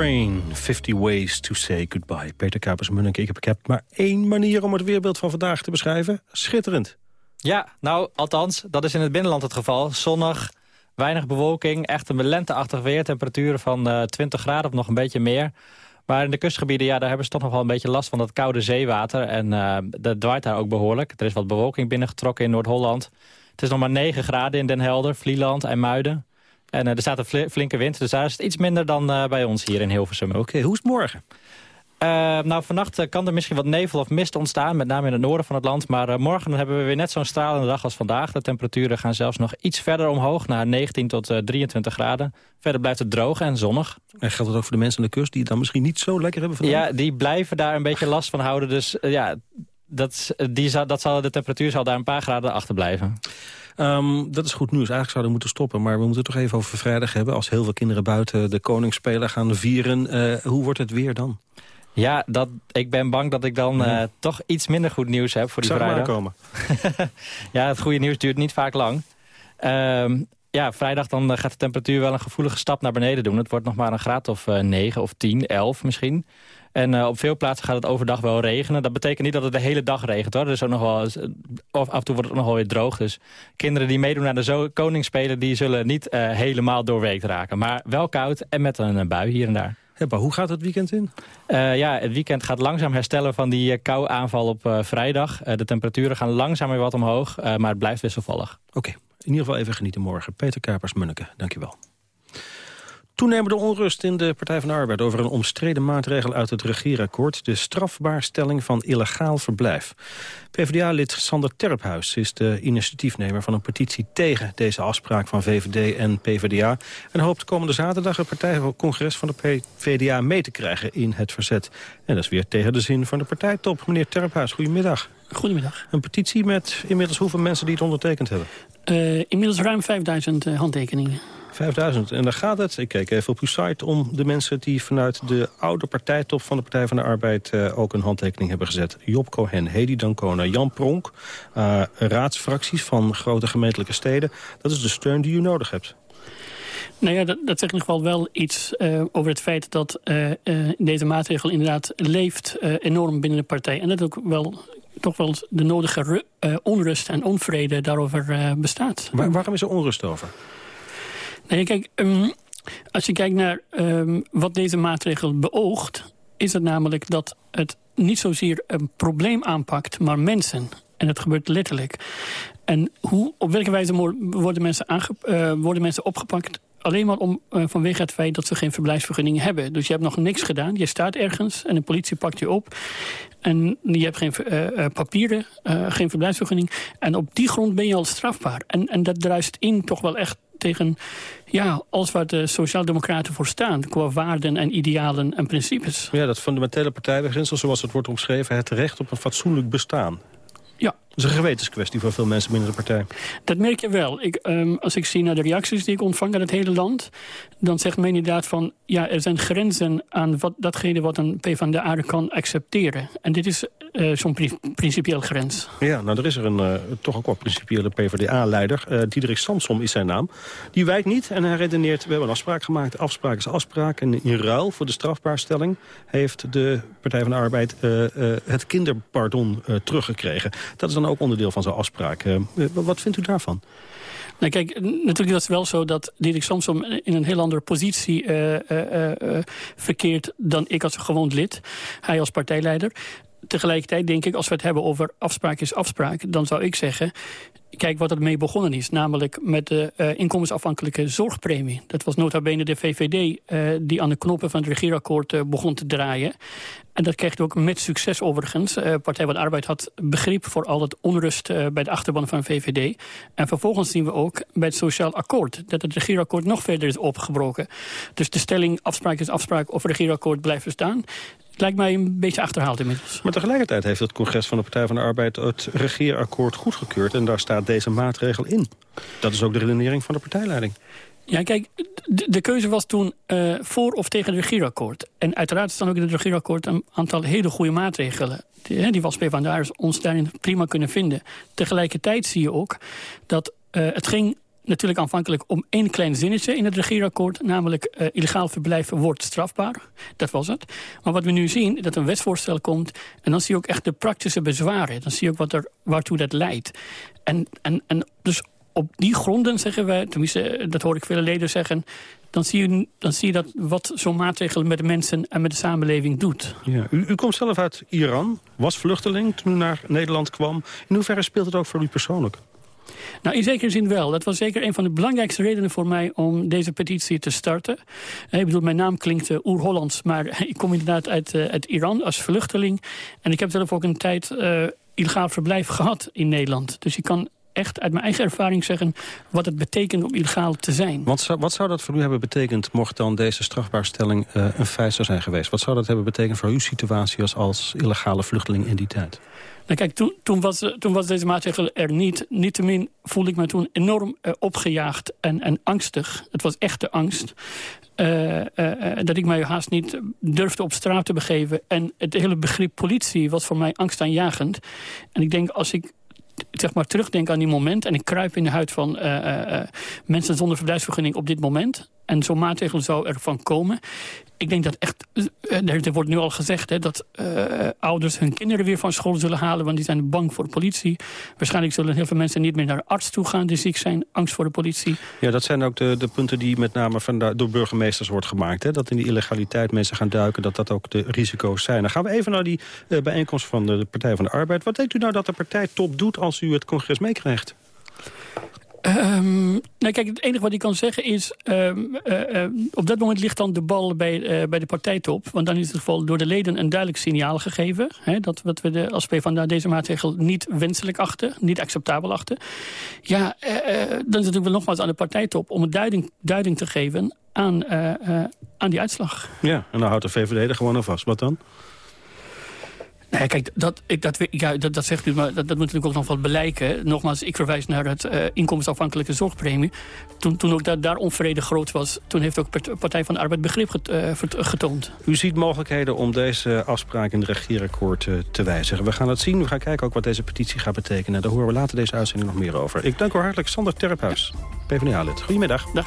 Train, 50 Ways to Say Goodbye. Peter Kapers-Munnik, ik heb, ik maar één manier om het weerbeeld van vandaag te beschrijven. Schitterend. Ja, nou, althans, dat is in het binnenland het geval. Zonnig, weinig bewolking, echt een lenteachtig weer. Temperaturen van eh 20 graden of nog een beetje meer. Maar in de kustgebieden, ja, daar hebben ze toch nog wel een beetje last van dat koude zeewater. En eh, dat dwaait daar ook behoorlijk. Er is wat bewolking binnengetrokken in Noord-Holland. Het is nog maar 9 graden in Den Helder, Vlieland en Muiden. En eh, er staat een fli- flinke wind, dus daar is het iets minder dan eh, bij ons hier in Hilversum. Oké, hoe is het morgen? Eh, nou, vannacht kan er misschien wat nevel of mist ontstaan, met name in het noorden van het land. Maar morgen hebben we weer net zo'n stralende dag als vandaag. De temperaturen gaan zelfs nog iets verder omhoog, naar 19 tot eh, 23 graden. Verder blijft het droog en zonnig. En geldt het ook voor de mensen aan de kust die het dan misschien niet zo lekker hebben vandaag? Ja, die blijven daar een beetje last van houden. Dus ja, dat, die dat zal, de temperatuur zal daar een paar graden achter blijven. Ehm, dat is goed nieuws. Eigenlijk zouden we moeten stoppen. Maar we moeten het toch even over vrijdag hebben. Als heel veel kinderen buiten de koningsspelen gaan vieren. eh, hoe wordt het weer dan? Ja, dat, ik ben bang dat ik dan eh, toch iets minder goed nieuws heb voor die Zou maar vrijdag. komen. ja, het goede nieuws duurt niet vaak lang. Ehm, ja, vrijdag dan eh, gaat de temperatuur wel een gevoelige stap naar beneden doen. Het wordt nog maar een graad of eh 9 of 10, 11 misschien. En eh, op veel plaatsen gaat het overdag wel regenen. Dat betekent niet dat het de hele dag regent hoor. Dus ook nog wel, eens- of af en toe wordt het nog wel weer droog. Dus kinderen die meedoen naar de zo koningsspelen... die zullen niet eh, helemaal doorweekt raken. Maar wel koud en met een eh, bui hier en daar. Heppa, hoe gaat het weekend in? Eh, ja, het weekend gaat langzaam herstellen van die kou aanval op eh, vrijdag. Eh, de temperaturen gaan langzaam weer wat omhoog, eh, maar het blijft wisselvallig. Oké, in ieder geval even genieten morgen. Peter Kapers-Munneke, dankjewel. Toenemende onrust in de Partij van de Arbeid over een omstreden maatregel uit het regeerakkoord, de strafbaarstelling van illegaal verblijf. PvdA-lid Sander Terphuis is de initiatiefnemer van een petitie tegen deze afspraak van VVD en PvdA en hoopt komende zaterdag het partijcongres van de PvdA mee te krijgen in het verzet. En dat is weer tegen de zin van de partijtop. Meneer Terphuis, goedemiddag. Goedemiddag. Een petitie met inmiddels hoeveel mensen die het ondertekend hebben? Uh, inmiddels ruim 5000 uh, handtekeningen. 5000. En dan gaat het, ik keek even op uw site... om de mensen die vanuit de oude partijtop van de Partij van de Arbeid... Uh, ook een handtekening hebben gezet. Job Cohen, Hedy Dancona, Jan Pronk... Uh, raadsfracties van grote gemeentelijke steden. Dat is de steun die u nodig hebt. Nou ja, dat, dat zegt in ieder geval wel iets uh, over het feit dat uh, uh, deze maatregel inderdaad leeft enorm binnen de partij. En dat ook wel toch wel de nodige onrust en onvrede daarover bestaat. Waarom is er onrust over? Nee, kijk, um, als je kijkt naar um, wat deze maatregel beoogt... is het namelijk dat het niet zozeer een probleem aanpakt, maar mensen. En dat gebeurt letterlijk. En hoe, op welke wijze worden mensen, uh, worden mensen opgepakt? Alleen maar om, uh, vanwege het feit dat ze geen verblijfsvergunning hebben. Dus je hebt nog niks gedaan. Je staat ergens en de politie pakt je op. En je hebt geen uh, papieren, geen verblijfsvergunning. En op die grond ben je al strafbaar. En, en dat druist in toch wel echt tegen ja, alles waar de Sociaaldemocraten voor staan... qua waarden en idealen en principes. Ja, dat fundamentele partijbeginsel, zoals het wordt omschreven... het recht op een fatsoenlijk bestaan. Ja. Dat is een gewetenskwestie voor veel mensen binnen de partij. Dat merk je wel. Ik, um, als ik zie naar de reacties die ik ontvang uit het hele land... dan zegt men inderdaad van... ja, er zijn grenzen aan wat, datgene wat een PvdA kan accepteren. En dit is uh, zo'n pri principieel grens. Ja, nou er is er een uh, toch ook wel principiële PvdA-leider. Uh, Diederik Samsom is zijn naam. Die wijkt niet en hij redeneert... we hebben een afspraak gemaakt, afspraak is afspraak... en in ruil voor de strafbaarstelling... heeft de Partij van de Arbeid het kinderpardon teruggekregen. Dat is dan ook onderdeel van zo'n afspraak. Eh, wat vindt u daarvan? Nou, kijk, natuurlijk is het wel zo dat Dirk Samsom in een heel andere positie uh, uh, verkeert dan ik als gewoon lid. Hij als partijleider. Tegelijkertijd denk ik, als we het hebben over afspraak is afspraak... dan zou ik zeggen, kijk wat ermee begonnen is. Namelijk met de uh, inkomensafhankelijke zorgpremie. Dat was nota bene de VVD uh, die aan de knoppen van het regeerakkoord uh, begon te draaien. En dat kreeg ook met succes overigens. Partij van de Arbeid had begrip voor al het onrust bij de achterban van VVD. En vervolgens zien we ook bij het sociaal akkoord... dat het regeerakkoord nog verder is opgebroken. Dus de stelling afspraak is afspraak of regeerakkoord blijft bestaan lijkt mij een beetje achterhaald inmiddels. Maar tegelijkertijd heeft het congres van de Partij van de Arbeid... het regeerakkoord goedgekeurd en daar staat deze maatregel in. Dat is ook de redenering van de partijleiding. Ja, kijk, de, de keuze was toen uh, voor of tegen het regeerakkoord. En uiteraard staan ook in het regeerakkoord een aantal hele goede maatregelen. Die, die was PvdA ons daarin prima kunnen vinden. Tegelijkertijd zie je ook dat uh, het ging natuurlijk aanvankelijk om één klein zinnetje in het regeerakkoord. Namelijk uh, illegaal verblijf wordt strafbaar. Dat was het. Maar wat we nu zien, dat een wetsvoorstel komt... en dan zie je ook echt de praktische bezwaren. Dan zie je ook wat er, waartoe dat leidt. En, en, en dus op die gronden zeggen we, tenminste dat hoor ik vele leden zeggen... dan zie je, dan zie je dat wat zo'n maatregel met de mensen en met de samenleving doet. Ja, u, u komt zelf uit Iran, was vluchteling toen u naar Nederland kwam. In hoeverre speelt het ook voor u persoonlijk? Nou, in zekere zin wel. Dat was zeker een van de belangrijkste redenen voor mij om deze petitie te starten. Ik bedoel, mijn naam klinkt uh, oer-Hollands, maar ik kom inderdaad uit, uh, Iran als vluchteling. En ik heb zelf ook een tijd illegaal verblijf gehad in Nederland. Dus ik kan echt uit mijn eigen ervaring zeggen wat het betekent om illegaal te zijn. Wat zou, wat zou dat voor u hebben betekend mocht dan deze strafbaarstelling een feit zijn geweest? Wat zou dat hebben betekend voor uw situatie als, als illegale vluchteling in die tijd? Kijk, toen, toen, was, toen was deze maatregel er niet. Niettemin voelde ik me toen enorm uh, opgejaagd en, en angstig. Het was echte angst. Uh, dat ik mij haast niet durfde op straat te begeven. En het hele begrip politie was voor mij angstaanjagend. En ik denk, als ik zeg maar, terugdenk aan die moment... en ik kruip in de huid van mensen zonder verblijfsvergunning op dit moment... en zo'n maatregel zou ervan komen ik denk dat echt, er wordt nu al gezegd... Hè, dat uh, ouders hun kinderen weer van school zullen halen... want die zijn bang voor de politie. Waarschijnlijk zullen heel veel mensen niet meer naar de arts toe gaan... die ziek zijn, angst voor de politie. Ja, dat zijn ook de, de punten die met name van door burgemeesters wordt gemaakt. Hè? Dat in die illegaliteit mensen gaan duiken, dat dat ook de risico's zijn. Dan gaan we even naar die bijeenkomst van de, de Partij van de Arbeid. Wat denkt u nou dat de partij top doet als u het congres meekrijgt? Nou kijk, het enige wat ik kan zeggen is... Um, uh, uh, op dat moment ligt dan de bal bij, uh, bij de partijtop. Want dan is het geval door de leden een duidelijk signaal gegeven... Hè, dat wat we de, als PvdA deze maatregel niet wenselijk achten... niet acceptabel achten. Ja, dan is het natuurlijk nogmaals aan de partijtop... om een duiding, duiding te geven aan, aan die uitslag. Ja, en dan houdt de VVD er gewoon aan vast. Wat dan? Nee, kijk, dat, ik, dat, ja, dat, dat zegt u, maar dat, dat moet natuurlijk ook nog wat blijken. Nogmaals, ik verwijs naar het uh, inkomensafhankelijke zorgpremie. Toen, toen ook dat daar onvrede groot was, toen heeft ook de Partij van de Arbeid begrip get, uh, getoond. U ziet mogelijkheden om deze afspraak in het regeerakkoord uh, te wijzigen. We gaan het zien. We gaan kijken ook wat deze petitie gaat betekenen. Daar horen we later deze uitzending nog meer over. Ik dank u hartelijk Sander Terphuis, PvdA-lid. Goedemiddag. Dag.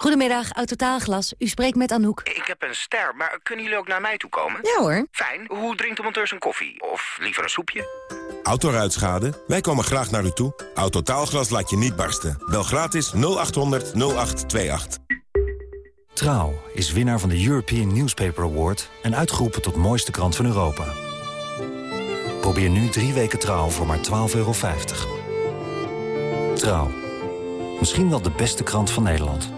Goedemiddag, Autotaalglas. U spreekt met Anouk. Ik heb een ster, maar kunnen jullie ook naar mij toe komen? Ja hoor. Fijn. Hoe drinkt de monteur zijn koffie? Of liever een soepje? Autoruitschade? Wij komen graag naar u toe. Autotaalglas laat je niet barsten. Bel gratis 0800 0828. Trouw is winnaar van de European Newspaper Award... en uitgeroepen tot mooiste krant van Europa. Probeer nu drie weken Trouw voor maar 12,50 euro. Trouw. Misschien wel de beste krant van Nederland.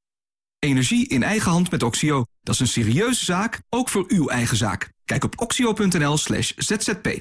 Energie in eigen hand met Oxio. Dat is een serieuze zaak, ook voor uw eigen zaak. Kijk op oxio.nl slash zzp.